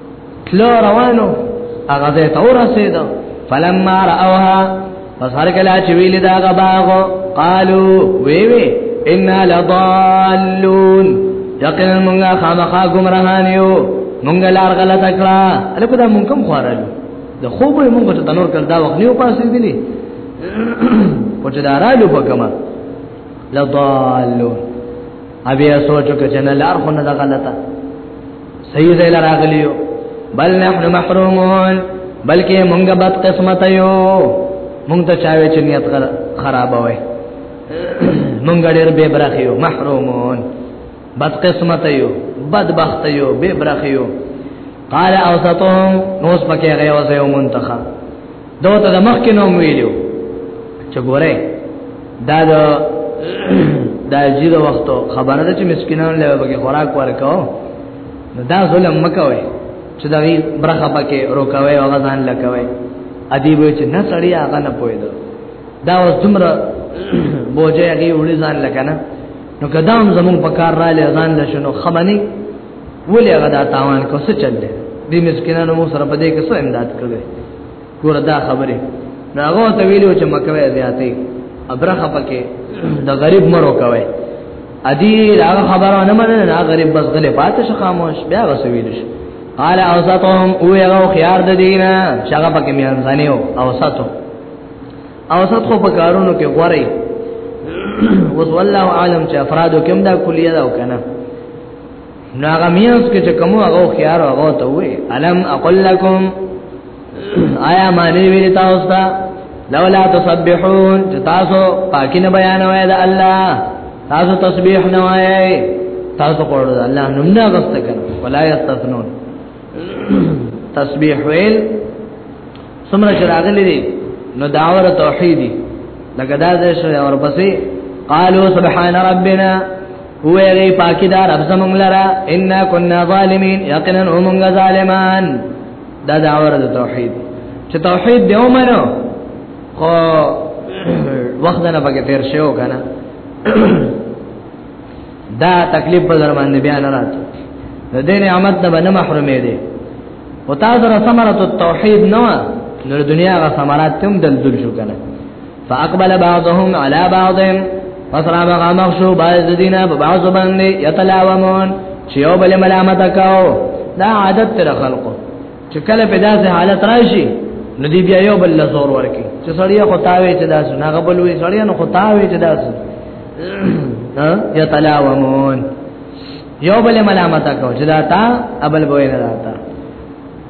تلو روانو هغه ځای ته ورسېدو فلما راوها پس هر کله چې ویل دا غباغ قالو وی وی ان لضالون یقینا موږ خامخا گمراهان یو موږ لار غلطه کړه الکه دا موږ کوم خوارلو د خوب موږ ته تنور کړ دا وخت نیو پاسې دي او چې دا راځو په کما لضالون ابي سوچو کې چې نه لار خو نه غلطه صحیح ځای لراغلیو بل نحن محرومون بلکې مونږه بد قسمت یو مونږ ته چاوي چې نیت خراب وای مونږ ډېر به برخیو محرومون بد قسمت یو بد بخت یو به برخیو قال اوسطهم نوس پکې غيوزه یو منتخب دا ته د مخ کې نوم ویلو چې ګوره دا د دا جیره وخت خبره ده چې مسکینان له بګي خوراک ورکاو نو دا ظلم مکوي چې دا وی برخه پکې روکاوي او غزان لکوي ادیب چې نه سړی هغه نه پوهیدو دا اوس څومره بوجه هغه وړي ځان لکنه نو کدام زمون په کار را لزان لشنو خمنی ولې هغه دا تاوان کو څه چل دی دې مسکینانو مو سره په دې کې څه امداد کړی ګور دا خبره ناغه ته ویلو چې مکوي زیاتې ابرخه پکې د غریب مرو کوي ادي دا خبره نه مننه دا غریب بس غلې پاتې شو خاموش بیا وسویل شي قال اوسطهم او یو خيار د دینه شغه پکې میان ځنیو اوسطو اوسط خو په کارونو کې غوري وز والله عالم چې افرادو کوم دا کلیه دا وکنه نو هغه میاس کې چې کوم هغه خيار هغه ته وې الم اقول لكم آیا معنی ویل تاسو ته لولا تسبحون چې تاسو پاکي نه بیان وای دا الله تاسو تسبیح نه وای تاسو کوړو دا الله نوم نه غوښته کړ ولا یستثنون تسبیح ویل سمره شراغلی دي نو داور توحیدی لکه دا دې شو اور پسې قالوا سبحان ربنا ویری پاکی دا رب زمونږ لرا ان كنا ظالمین یقینا موږ ظالمان دا دا اور د توحید چې توحید دی ومنو خو وخت نه پکې تیر شو کنه دا تکلیف په درمان دی بیان راته د دې نعمت نه بنه محرومې دي او تاسو را ثمرت التوحید نو نو دنیا غ ثمرات تم دل دل شو کنه فاقبل بعضهم على بعض فسرا مغامخ شو بعض دینا په بعض باندې یتلاومون چې یو بل ملامت کاو دا عادت تر خلقو چې کله په داسې حالت راشي نو دی بیا یو بل زور ورکی چې سړی خو تاوي چې داسې نه غبل وي سړی نو خو تاوي چې داسې ها یتلاومون یو بل ملامت کاو چې دا تا ابل بوینه راته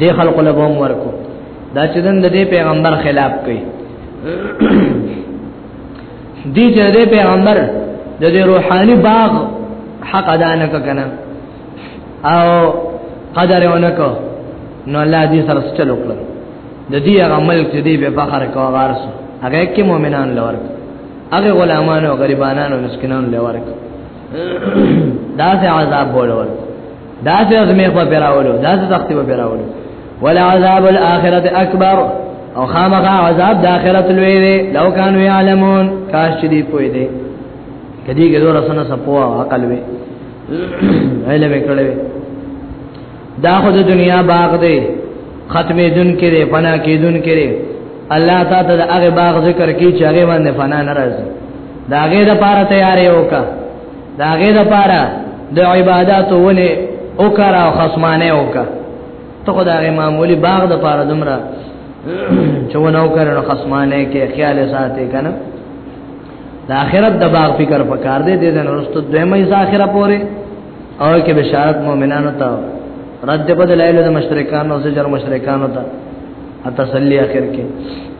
دې خلق له بوم ورکو دا چې دن د دې پیغمبر خلاف کوي دې چې دې پیغمبر د دې روحاني باغ حق ادا نه کنه او قدر اونکو نو الله دې سره ستل وکړ د دې هغه ملک چې دې به فخر کوي غارسو هغه کې مؤمنان لور هغه غلامانو غریبانو مسکینانو لور دا سه عذاب بولور دا چې ازمیخ په پیراولو دا چې تختی په پیراولو ولا عذاب الاخرت اکبر او خامغه عذاب د اخرت لوی دی لو کانوا یعلمون کاش چې دی پوی دی کدی کې دور سره سپو او عقل وی علم کړي دا خو د دنیا باغ دی ختمې دن کې دی پنا کې دن کې دی الله تعالی د هغه باغ ذکر کی چې هغه باندې فنا ناراض دا هغه د پاره تیارې وکړه دا غي د پاره د عبادت ولې او کرا او خصمانه وکا ته خدای معمولی باغ د پاره دمرا چونه او کرا خصمانه کې خیال ساتي کنه د اخرت د باغ فکر پکار دی د دې نورستو دویمه ځ اخره پوره او کې بشارت مؤمنانو ته رد بدلایلو د مشرکانو او زجر مشرکانو ته اتسلی اخر کې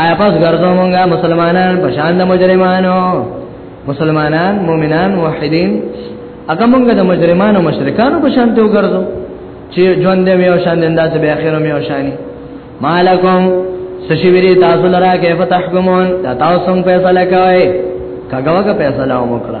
آیا پس ګرځو مونږه مسلمانان په شان د مجرمانو مسلمانان مؤمنان موحدین هغه مونږه د مجرمانو مشرکانو په شان ته وګرځو چې ژوند دې یو شان دې انداز به اخر مې یو شانی مالکم سشیویری تاسو لرا کیف تحکمون دا تاسو څنګه فیصله کوي کاغه وګه فیصله وکړه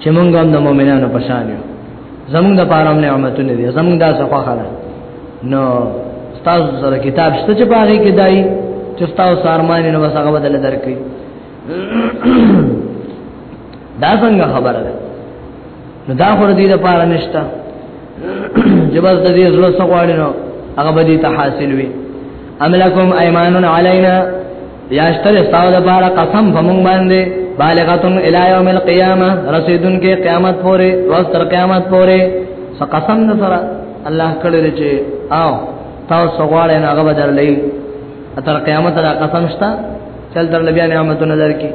چې مونږ هم د مؤمنانو په شان یو زمونږ د پاره هم نعمتونه دي زمونږ دا صفه خره نو تاسو سره کتاب شته چې باغې کې دای چې تاسو سارمان نو بس هغه بدل درکې دا څنګه خبره ده نو دا خور دې د پاره نشتا چې بس د دې زړه سغواړي نو هغه به دې ته حاصل وي املکم ایمانون علینا یاشتر استاو د بار قسم فمون باندې بالغتن الی یوم القیامه رسیدون کې قیامت پورې وستر قیامت پورې فقسم نصر الله کړل چې او تاسو غواړئ نه هغه بدلې تر قیامت را قسم شتا چل در لبیا نعمت نظر کې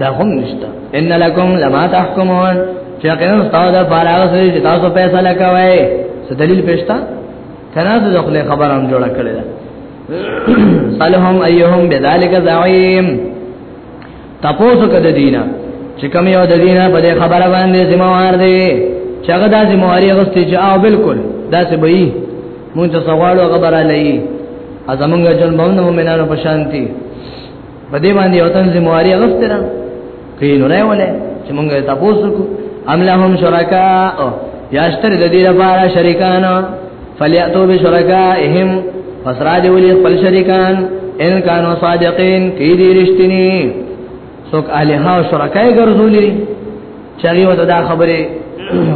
دا هم نشتا ان لکم لما تحکمون چې کنه تاسو د بار هغه چې تاسو فیصله کوئ څه دلیل پېښتا کنه د خپل خبرام جوړه کړل صالحهم ايهم بذلك زعيم تاسو کده دینا چې کوم یو د دینه په خبره باندې ذمہ وار دی چې هغه د ذمہ واری غوښتي چې او بالکل دا څه به یې مونږ ته سوالو خبره لې ازمنګ جن باندې مومنانو په شانتي په دې باندې یو تن ذمہواری اغسته را کینو نه ولې چې مونږ تاسو کو املهم شرکا او یاشتر د دې لپاره شریکان فلیاتو بشرکائهم فسراج ولی خپل شریکان ان کانو صادقین کی دې رښتینی څوک الها او شرکای ګرځولې چې هغه وته دا خبره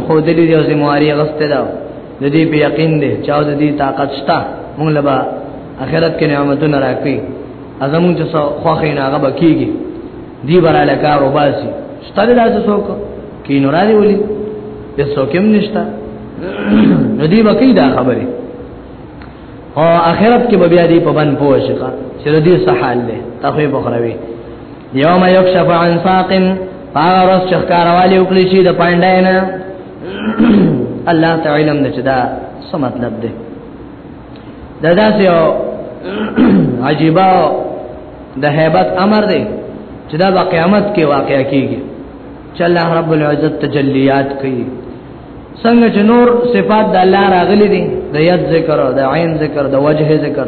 خو دې دې ذمہواری اغسته ده د دې په یقین دي چې د دې طاقت شته مونږ لبا اخرت کې نعمتونه راکړي ازمون چې خوخه نه هغه بکیږي دی براله کار وباسي ستاره لاسه څوک کینو را دی ولي هیڅ څوک هم نشتا نو دی بکی دا خبره او اخرت کې بیا دی په باندې پوه شي چې دې صحال له تخوی بخروي یوم یکشف عن ساق هغه ورځ چې کاروالي وکړي شي د پاندای نه الله تعالی علم نشدا سم مطلب ده دا داسې یو عجیب د hebat امر دی چې دا په قیامت کې واقع کیږي چې الله رب العزت تجلیات کوي څنګه چې نور صفات د الله راغلي دي د یاد ذکر او د عین ذکر د وجه ذکر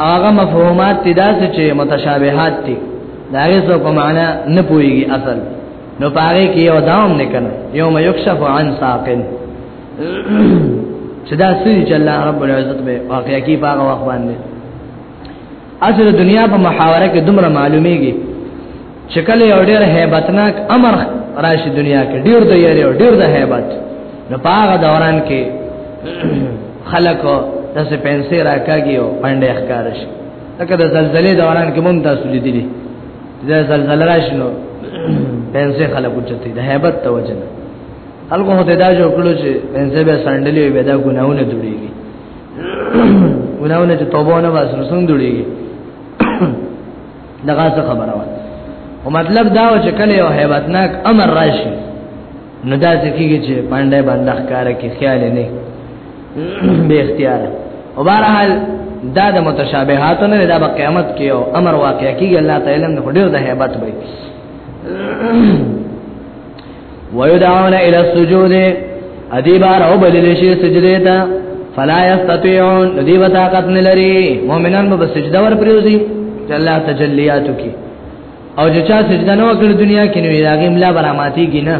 هغه مفهومات دي داسې چې متشابهات دي دا یې څه په معنا نه پويږي اصل نو پاره کې یو داوم نه کنه یوم یکشف عن ساقن چې دا سړي چې الله رب العزت به واقعي کې باغ واخ باندې اصل دنیا په محاوره کې دومره معلومیږي چې کله یو ډېر hebatnak امر راشي دنیا کې ډېر د یاري ډېر د hebat نو باغ دوران کې خلکو داسې پنسي راکاږي او باندې ښکار شي لکه د زلزلې دوران کې مونږ تاسو لیدلې دا زلزلہ راشنو پنسي خلکو چته د hebat توجه خلکو هته دا جوړ کړو چې پنځه به سندلې وي دا ګناونه جوړيږي ګناونه چې توبه نه واسه رسون جوړيږي دغه څه خبره وه او مطلب دا و چې کله یو hebatnak امر راشي نو دا ځکیږي چې پاندې باندې ښکار کې خیال نه به اختیار او بهرحال دا د متشابهات نه دا په قیامت کې او امر واقع کیږي الله تعالی نو ډیر د hebat وي ويدعون الى السجود ادي بار او بلل شي سجده ته فلا يستطيعون ندي طاقت نه لري مؤمنان به سجده ور پریوزي الله تجلیات کی او چې چا سجده نه وکړ دنیا کې نو یاغي ملا براماتي کی نه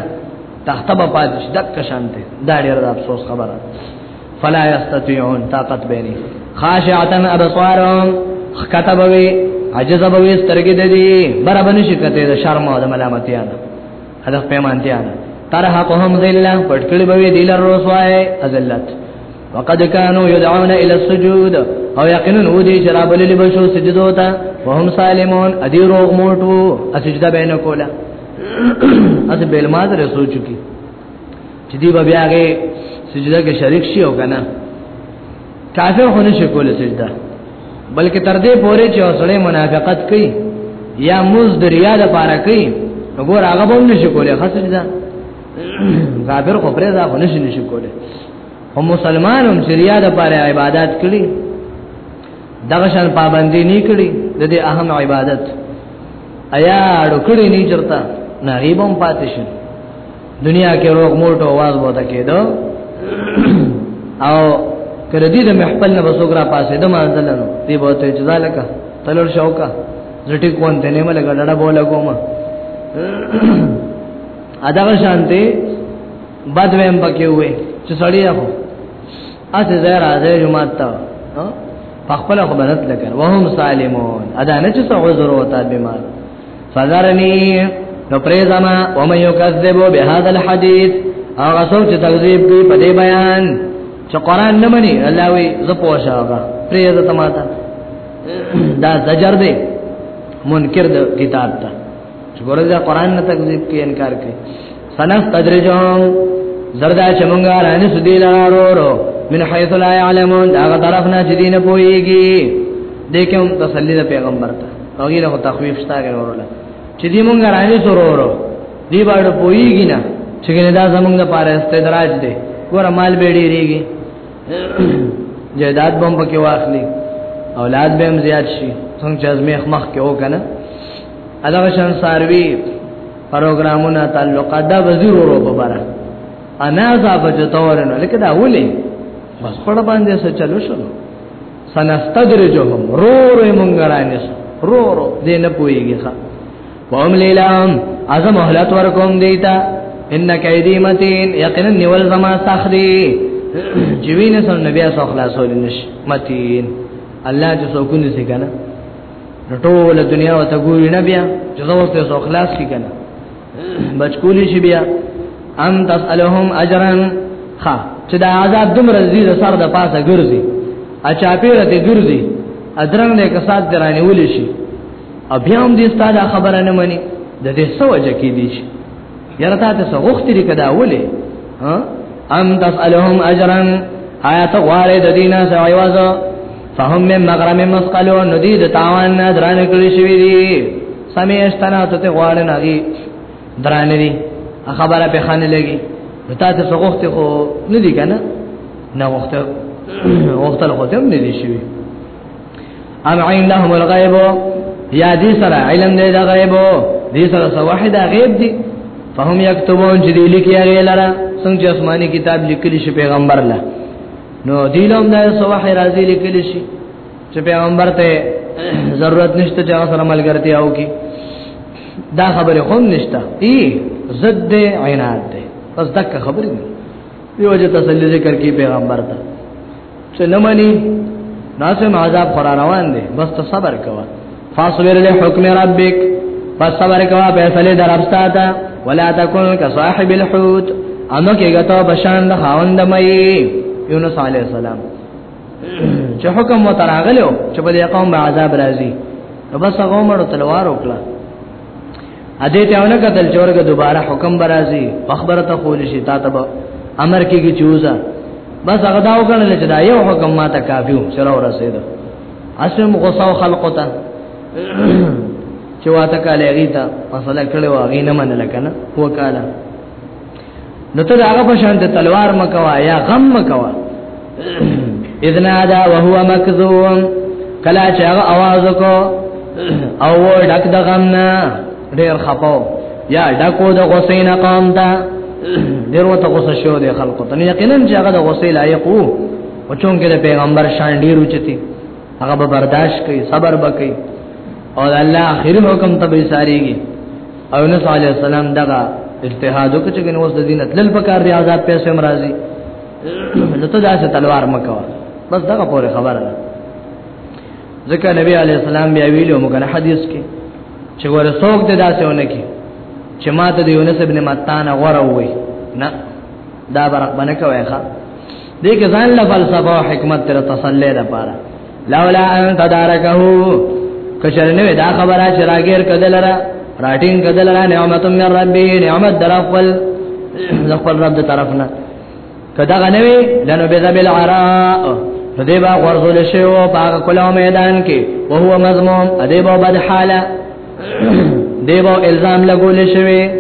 تخته په پاتش دک شانته دا ډېر د افسوس خبره فلا يستطيعون طاقت بيني خاشعتن ابصارهم خطبوي عجز بوي سترګې ددي برابر نشي کته د شرم او د ملامتیا نه هدف پیمانتیا ده ترحقهم ذلہ پټکړي به دی لر رسوای ذلت وقد كانوا يدعون الى السجود او یقینا ودي شراب للی بشو سجدو ته وهم سالمون ادي روغ موټو اسجده بینه کولا اس بیل ما در سوچو کی چې دی بیا هغه سجده کې شریک شي او کنه کافر خو نشي کولای سجده بلکې تر دې پورې چې اوسړې منافقت کوي یا موز دریا د پاره کوي وګور هغه به نشي کولای خاصه ده کافر خو پرې ځا خو نشي نشي کولای هم مسلمان هم شریعه د پاره عبادت کړي دغه شان پابندي نه کړي د دې اهم عبادت ایا اړو کړي نه چرتا نه غیبم پاتې شي دنیا کې روغ موټو आवाज وته کېدو او کړه دې د محفل نه بسوګرا پاسې د مازلنو دې به ته اجازه لکه تلل شوکا زټی کون ته نه ملګا ډډه بوله کوم اداغه شانته بد ویم پکې وې چې سړی اخو اته زه راځه جمعات ته په خپل خبرت لګر وهم سالمون ادا نه چې څه عذر وتا بیمار فذرنی نو پریزما و من یکذبو بهذا الحدیث او غسو چې تکذیب کوي په دې بیان چې قران نه مني الله وی زه پوښه هغه پریز ته ماته دا زجر دی منکر د کتاب ته چې ګوره دا قران نه تکذیب کوي انکار کوي سنستدرجهم زردا چمونګا رانی سدی لارو رو من حيث لا يعلمون دا طرف نه چې دین پويږي دیکم تسلی د پیغمبر ته او غیره خو تخویف شتا غیر وروله چې دی مونږ رانی سره ورو دی باندې پويږي نه چې دا زمونږ د پاره استدراج دی ګور مال به ډیریږي جیداد بم پکې واخلي اولاد به هم زیات شي څنګه چې ازمیخ مخ کې وکنه ادا شان ساروی پروګرامونه تعلق دا وزیر ورو په بارا انا زاب جتور نه لکه دا ولې بس په باندې څه چلو شو سنستدرجهم رو رو مونږ رانیس رو رو دې نه پويږي ښا وهم لیلام از مهلت ورکوم دیتا ان کیدی متین یقینا نیول زما سخدی جوینه سن نبی صلی الله علیه وسلم متین الله چې سکون سي کنه ټول دنیا او ته ګوري نه بیا چې زوس ته سو خلاص کی کنه بچکولی شي بیا ام تسالهم اجرا خا چې دا عذاب دومره زیات سر د پاسه ګرځي اچا پیره ته ګرځي ادرنګ دې کسات درانه ولې شي ابیا هم دې ستاده خبره نه مني د دې سوجه کې دي شي یاره تاسو څه وختې لري کدا ولې ها ام تسالهم اجرا آیات غواړي د دینه سوي وازو فهم من مغرم مسقلو ندی د تاوان نه دران کړی شوی دی سمیشتنا ته غواړي نه دی دران دی خبره په خانه لګي تا ته څه وخت خو ندی کنه نه وخت وخت له خو ته ندی شوی ام عندهم الغیب یا دې سره علم دې د غیب دې سره سواحد غیب دي فهم یكتبون چې دې لیکي هغه لره څنګه چې آسماني کتاب لیکلی شي پیغمبر له نو دې لوم دا سواحد راځي لیکلی شي چې پیغمبر ته ضرورت نشته چې هغه سره ملګرتي او کی دا خبره هم نشته ای ضد عینات ده پس دک خبره دی یو چې تسلی ذکر کی پیغمبر ته چې نه مني ناسم عذاب خورا روان دي بس ته صبر کوه فاصبر له حکم ربک پس صبر کوه فیصله درپستا ته ولا تکون کصاحب الحوت اما کې غته بشان د خاوند مې یونس علی السلام چې حکم وتراغلو چې په دې قوم به عذاب راځي نو بس هغه مړ تلوار وکړه اده ته ونه کتل چورګه دوباره حکم برازي خبره ته خول شي تا ته امر کېږي چوزا بس هغه دا وکړل چې دا یو حکم ما ته کافي و سره ورسېد اسم غصه خلق ته چې واته کاله غیتا مسله کړو غینه منل کنه هو کاله نو ته هغه په شان د تلوار مکوا یا غم مکوا اذن ادا وهو مکذوم کلا چې هغه आवाज کو او ډک د غم نه ډیر خپاو یا ډکو د غسین قام دا ډیر وته غوسه شو د خلکو ته یقینا چې هغه د غسې لایق وو او چون کې د پیغمبر شان ډیر اوچتي هغه به برداشت کوي صبر وکړي او الله اخر حکم ته به ساريږي او نو صلی الله علیه وسلم دغه اجتهاد وکړي چې نو د دین تل په کار دی آزاد پیسې مرাজি نو ته داسې تلوار مکو بس دغه پوره خبره ده ځکه نبی علی السلام بیا ویلو موږ نه حدیث کې چې ورسوک ته داسې ونه کې چې ماته د یونس ابن متان غره وای نه دا برق باندې کوي ښا دې کې ځان له فلسفه او حکمت تر تسلی لپاره لولا ان تدارکه کشر نه دا خبره چې راګیر کدل را راټین کدل را نعمت من ربي نعمت در خپل خپل رب طرفنا کدا غنوي لنو بذبل عراء دې با ورزول شي او باغ کلو میدان کې او هو مضمون دې با بد حاله دې با الزام لګول شوی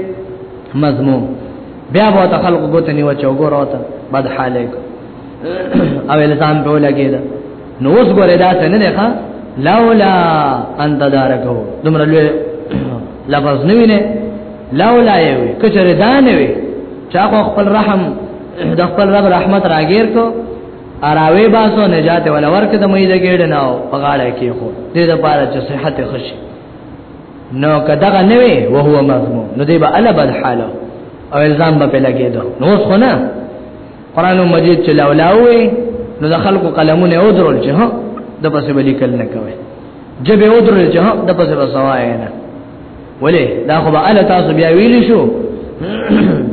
مضمون بیا به ته خلق ګوت نیو چې وګوره ته بد حاله او الزام په لګی دا نو اوس ګوره دا څنګه نه ښا لولا ان تدارکو دومره لوی لفظ نه ویني لولا یې وي کچره دا نه وي چا خپل رحم د خپل رب رحمت راګیر کو اراوی باسو نجات ولا ورکه د مې د ګډ نه او په غاړه کې خو دې د پاره چې صحت خوشي نو کداغه نه وي او هو مضمون نو دی به الا بد حاله او الزام به لګیدو نو خو نه قران مجید چې لولاوي نو د خلکو قلمونه او درول چې ها د پسې بلی کل نه کوي جبه او درول چې ها د پسې رسوای نه ولې دا خو به الا تاسو بیا ویل شو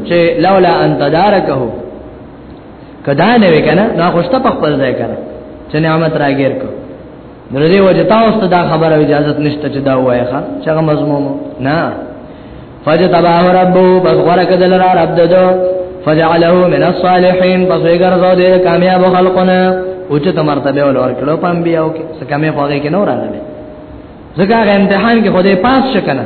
چې لولا ان تدارکه کدا نه وکنه نو خوشته په خپل ځای کنه چې نعمت راګیر کو نو دې وجه تاسو ته دا خبره اجازه نشته چې دا وایې ښا چې هغه مضمون نه فجتباه ربو بس غره کدل را رب ددو فجعله من الصالحين بس وګر زو دې کامیاب خلقنا او چې تمر ته به ولور کړو پم بیاو کې څه کمه پوهه کې نور راغله ځکه امتحان کې خدای پاس شکنه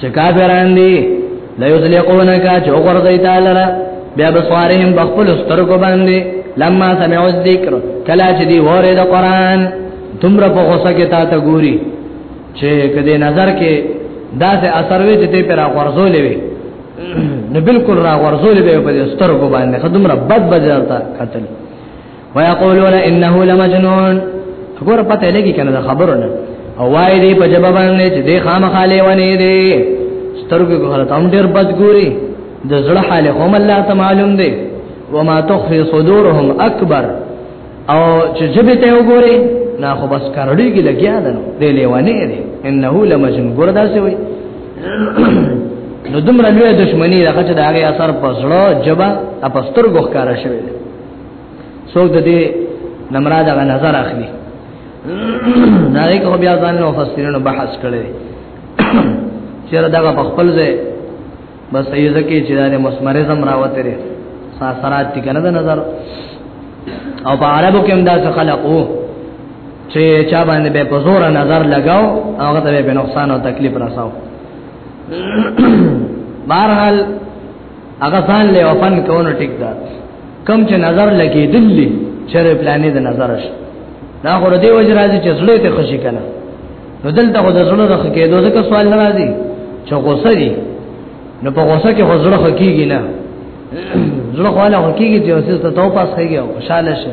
چې کافران دي لا یذلقونک چې وګرځي تعالی را بیا بصوارهم بخپل سترګو باندې لما سمعوا الذکر کلا چې دی وره د قران تمره په غوسه کې تا ته ګوري چې کدی نظر کې دا سه اثر وی چې ته پر غرزولې وي نو بالکل را غرزولې به په سترګو باندې خدوم رب بد بجاتا قتل ويقولون انه لمجنون ګور پته لګي کنه د خبرو نه او وای دی په جواب باندې چې د خامخاله ونی دی سترګو کو حالت هم ډیر بد ګوري د زړه حال هم الله ته معلوم دی وما تخفي صدورهم اکبر او چې جبه ته وګوري نه خو بس کارړي کې لګیا ده دی لیوانی دی انه لمجنون ګور داسې وای نو دومره لوی دښمنی راغی چې د هغه اثر په زړه جبا اپستر ګوخ کارا شوی دی څوک د دې نمراد غ نظر اخلي دا یې کو بیا ځان له مفسرینو بحث کړي چیرې دا په خپل ځای بس یې ځکه چې دا مسمرزم راوته لري ساسرات دي کنه د نظر او په عربو کې هم دا څه خلقو چې چا باندې به په زور نظر لگاو هغه ته به نقصان او تکلیف رساو بهرحال هغه ځان له وفن کوونه ټیک ده کم چې نظر لګې دلی چرې پلانې د نظر شي دا خو دې وجه راځي چې زړه ته خوشي کنه نو دلته خو د زړه رخ کې دوه ځکه سوال نه راځي چې غوسه دي نو په غوسه کې خو زړه خکېږي نه زړه خو له خکېږي چې اوسې ته توپاس خېږي او خوشاله شي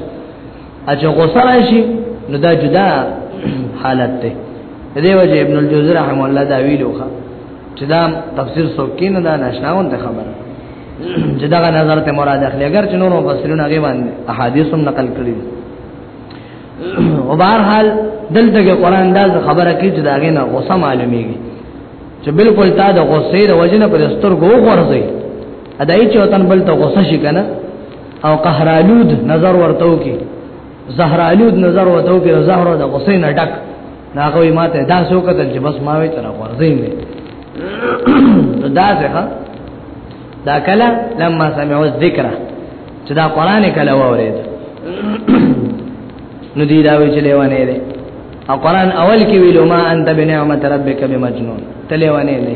اچ غسل شي نو دا جدا حالت ده دې وجه ابن الجوزی رحم الله دا ویلوخه چې دا تفسیر سوکین دا نشناون ته خبر چې دا نظر ته مراد اخلي اگر چې نور مفسرین هغه باندې احادیث هم نقل کړی او بهر حال دلته کې قران دا خبره کوي چې دا غنه غوسه معلومیږي چې بالکل تا د غوسې د وجنه پر سترګو غورځي ادای چې وطن بل ته غوسه شي کنه او قهرالود نظر ورته وکي زهرالود نظر ورته وکي زهر د غصې نه ډک ناغه ما ته دا سو کتل چې بس ما وی تر ورځې مې دا ځه دا کله لما سمعوا الذکر چې دا قران کله وورید نو دی دا وی چې لیوانه دی او قران اول کې ویلو ما انت بنعمت ربک بمجنون تلیوانه نه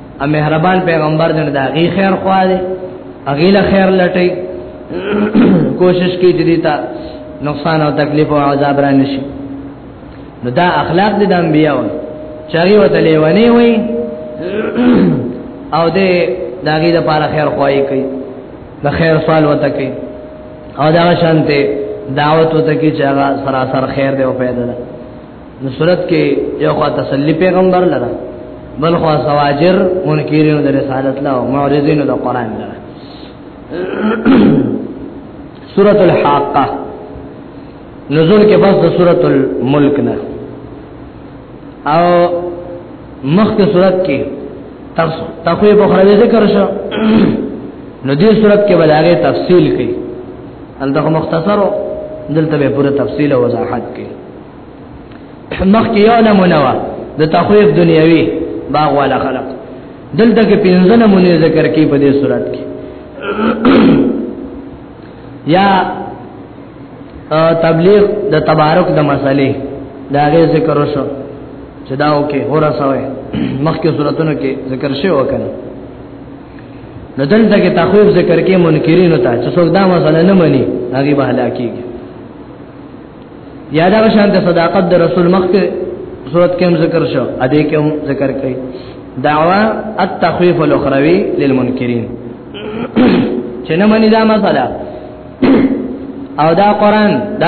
ا مهربان پیغمبر دې دا غي خیر خو دې اغیله خیر لټي کوشش کی چې دیتا نقصان او تکلیف او عذاب را نشي نو دا اخلاق دې د انبیانو چاري وته لیونی وي او دې داګه د پاره خیر خوای کوي د خیر سوال وته کوي او دا شانته دعوت وته کی چې هغه سراسر خیر دی او پیدا ده نو صورت کې یو خوا تسلی پیغمبر لره بل خوا سواجر منکرین د رسالت له معرضین د قران لره سورۃ الحاقه نزول کې بس د سورۃ الملک نه او مخکې سورۃ کې تاسو تخوی بخاری ذکر شو نو دې صورت کې بلاغه تفصیل کړي انده مختصرو دلته به پوره تفصیل او وضاحت کړي مخ کې یو نمونه وا د تخویف دنیوي باغ والا خلق دلته کې پنځه نمونه ذکر کې په دې صورت کې یا تبلیغ د تبارک د مسلې دا غي ذکر وشو چې دا وکي هورا سوي مخکې صورتونو کې ذکر شوی وکنه نو دلته کې تخویف ذکر کې منکرین ته چې څوک دا مسله نه مني هغه به هلاکیږي یا دا شان د صداقت د رسول مخ کې صورت کې هم ذکر شو ا دې کې هم ذکر کړي دعوا التخويف الاخروي للمنكرين چې نه مني دا مسله او دا قران دا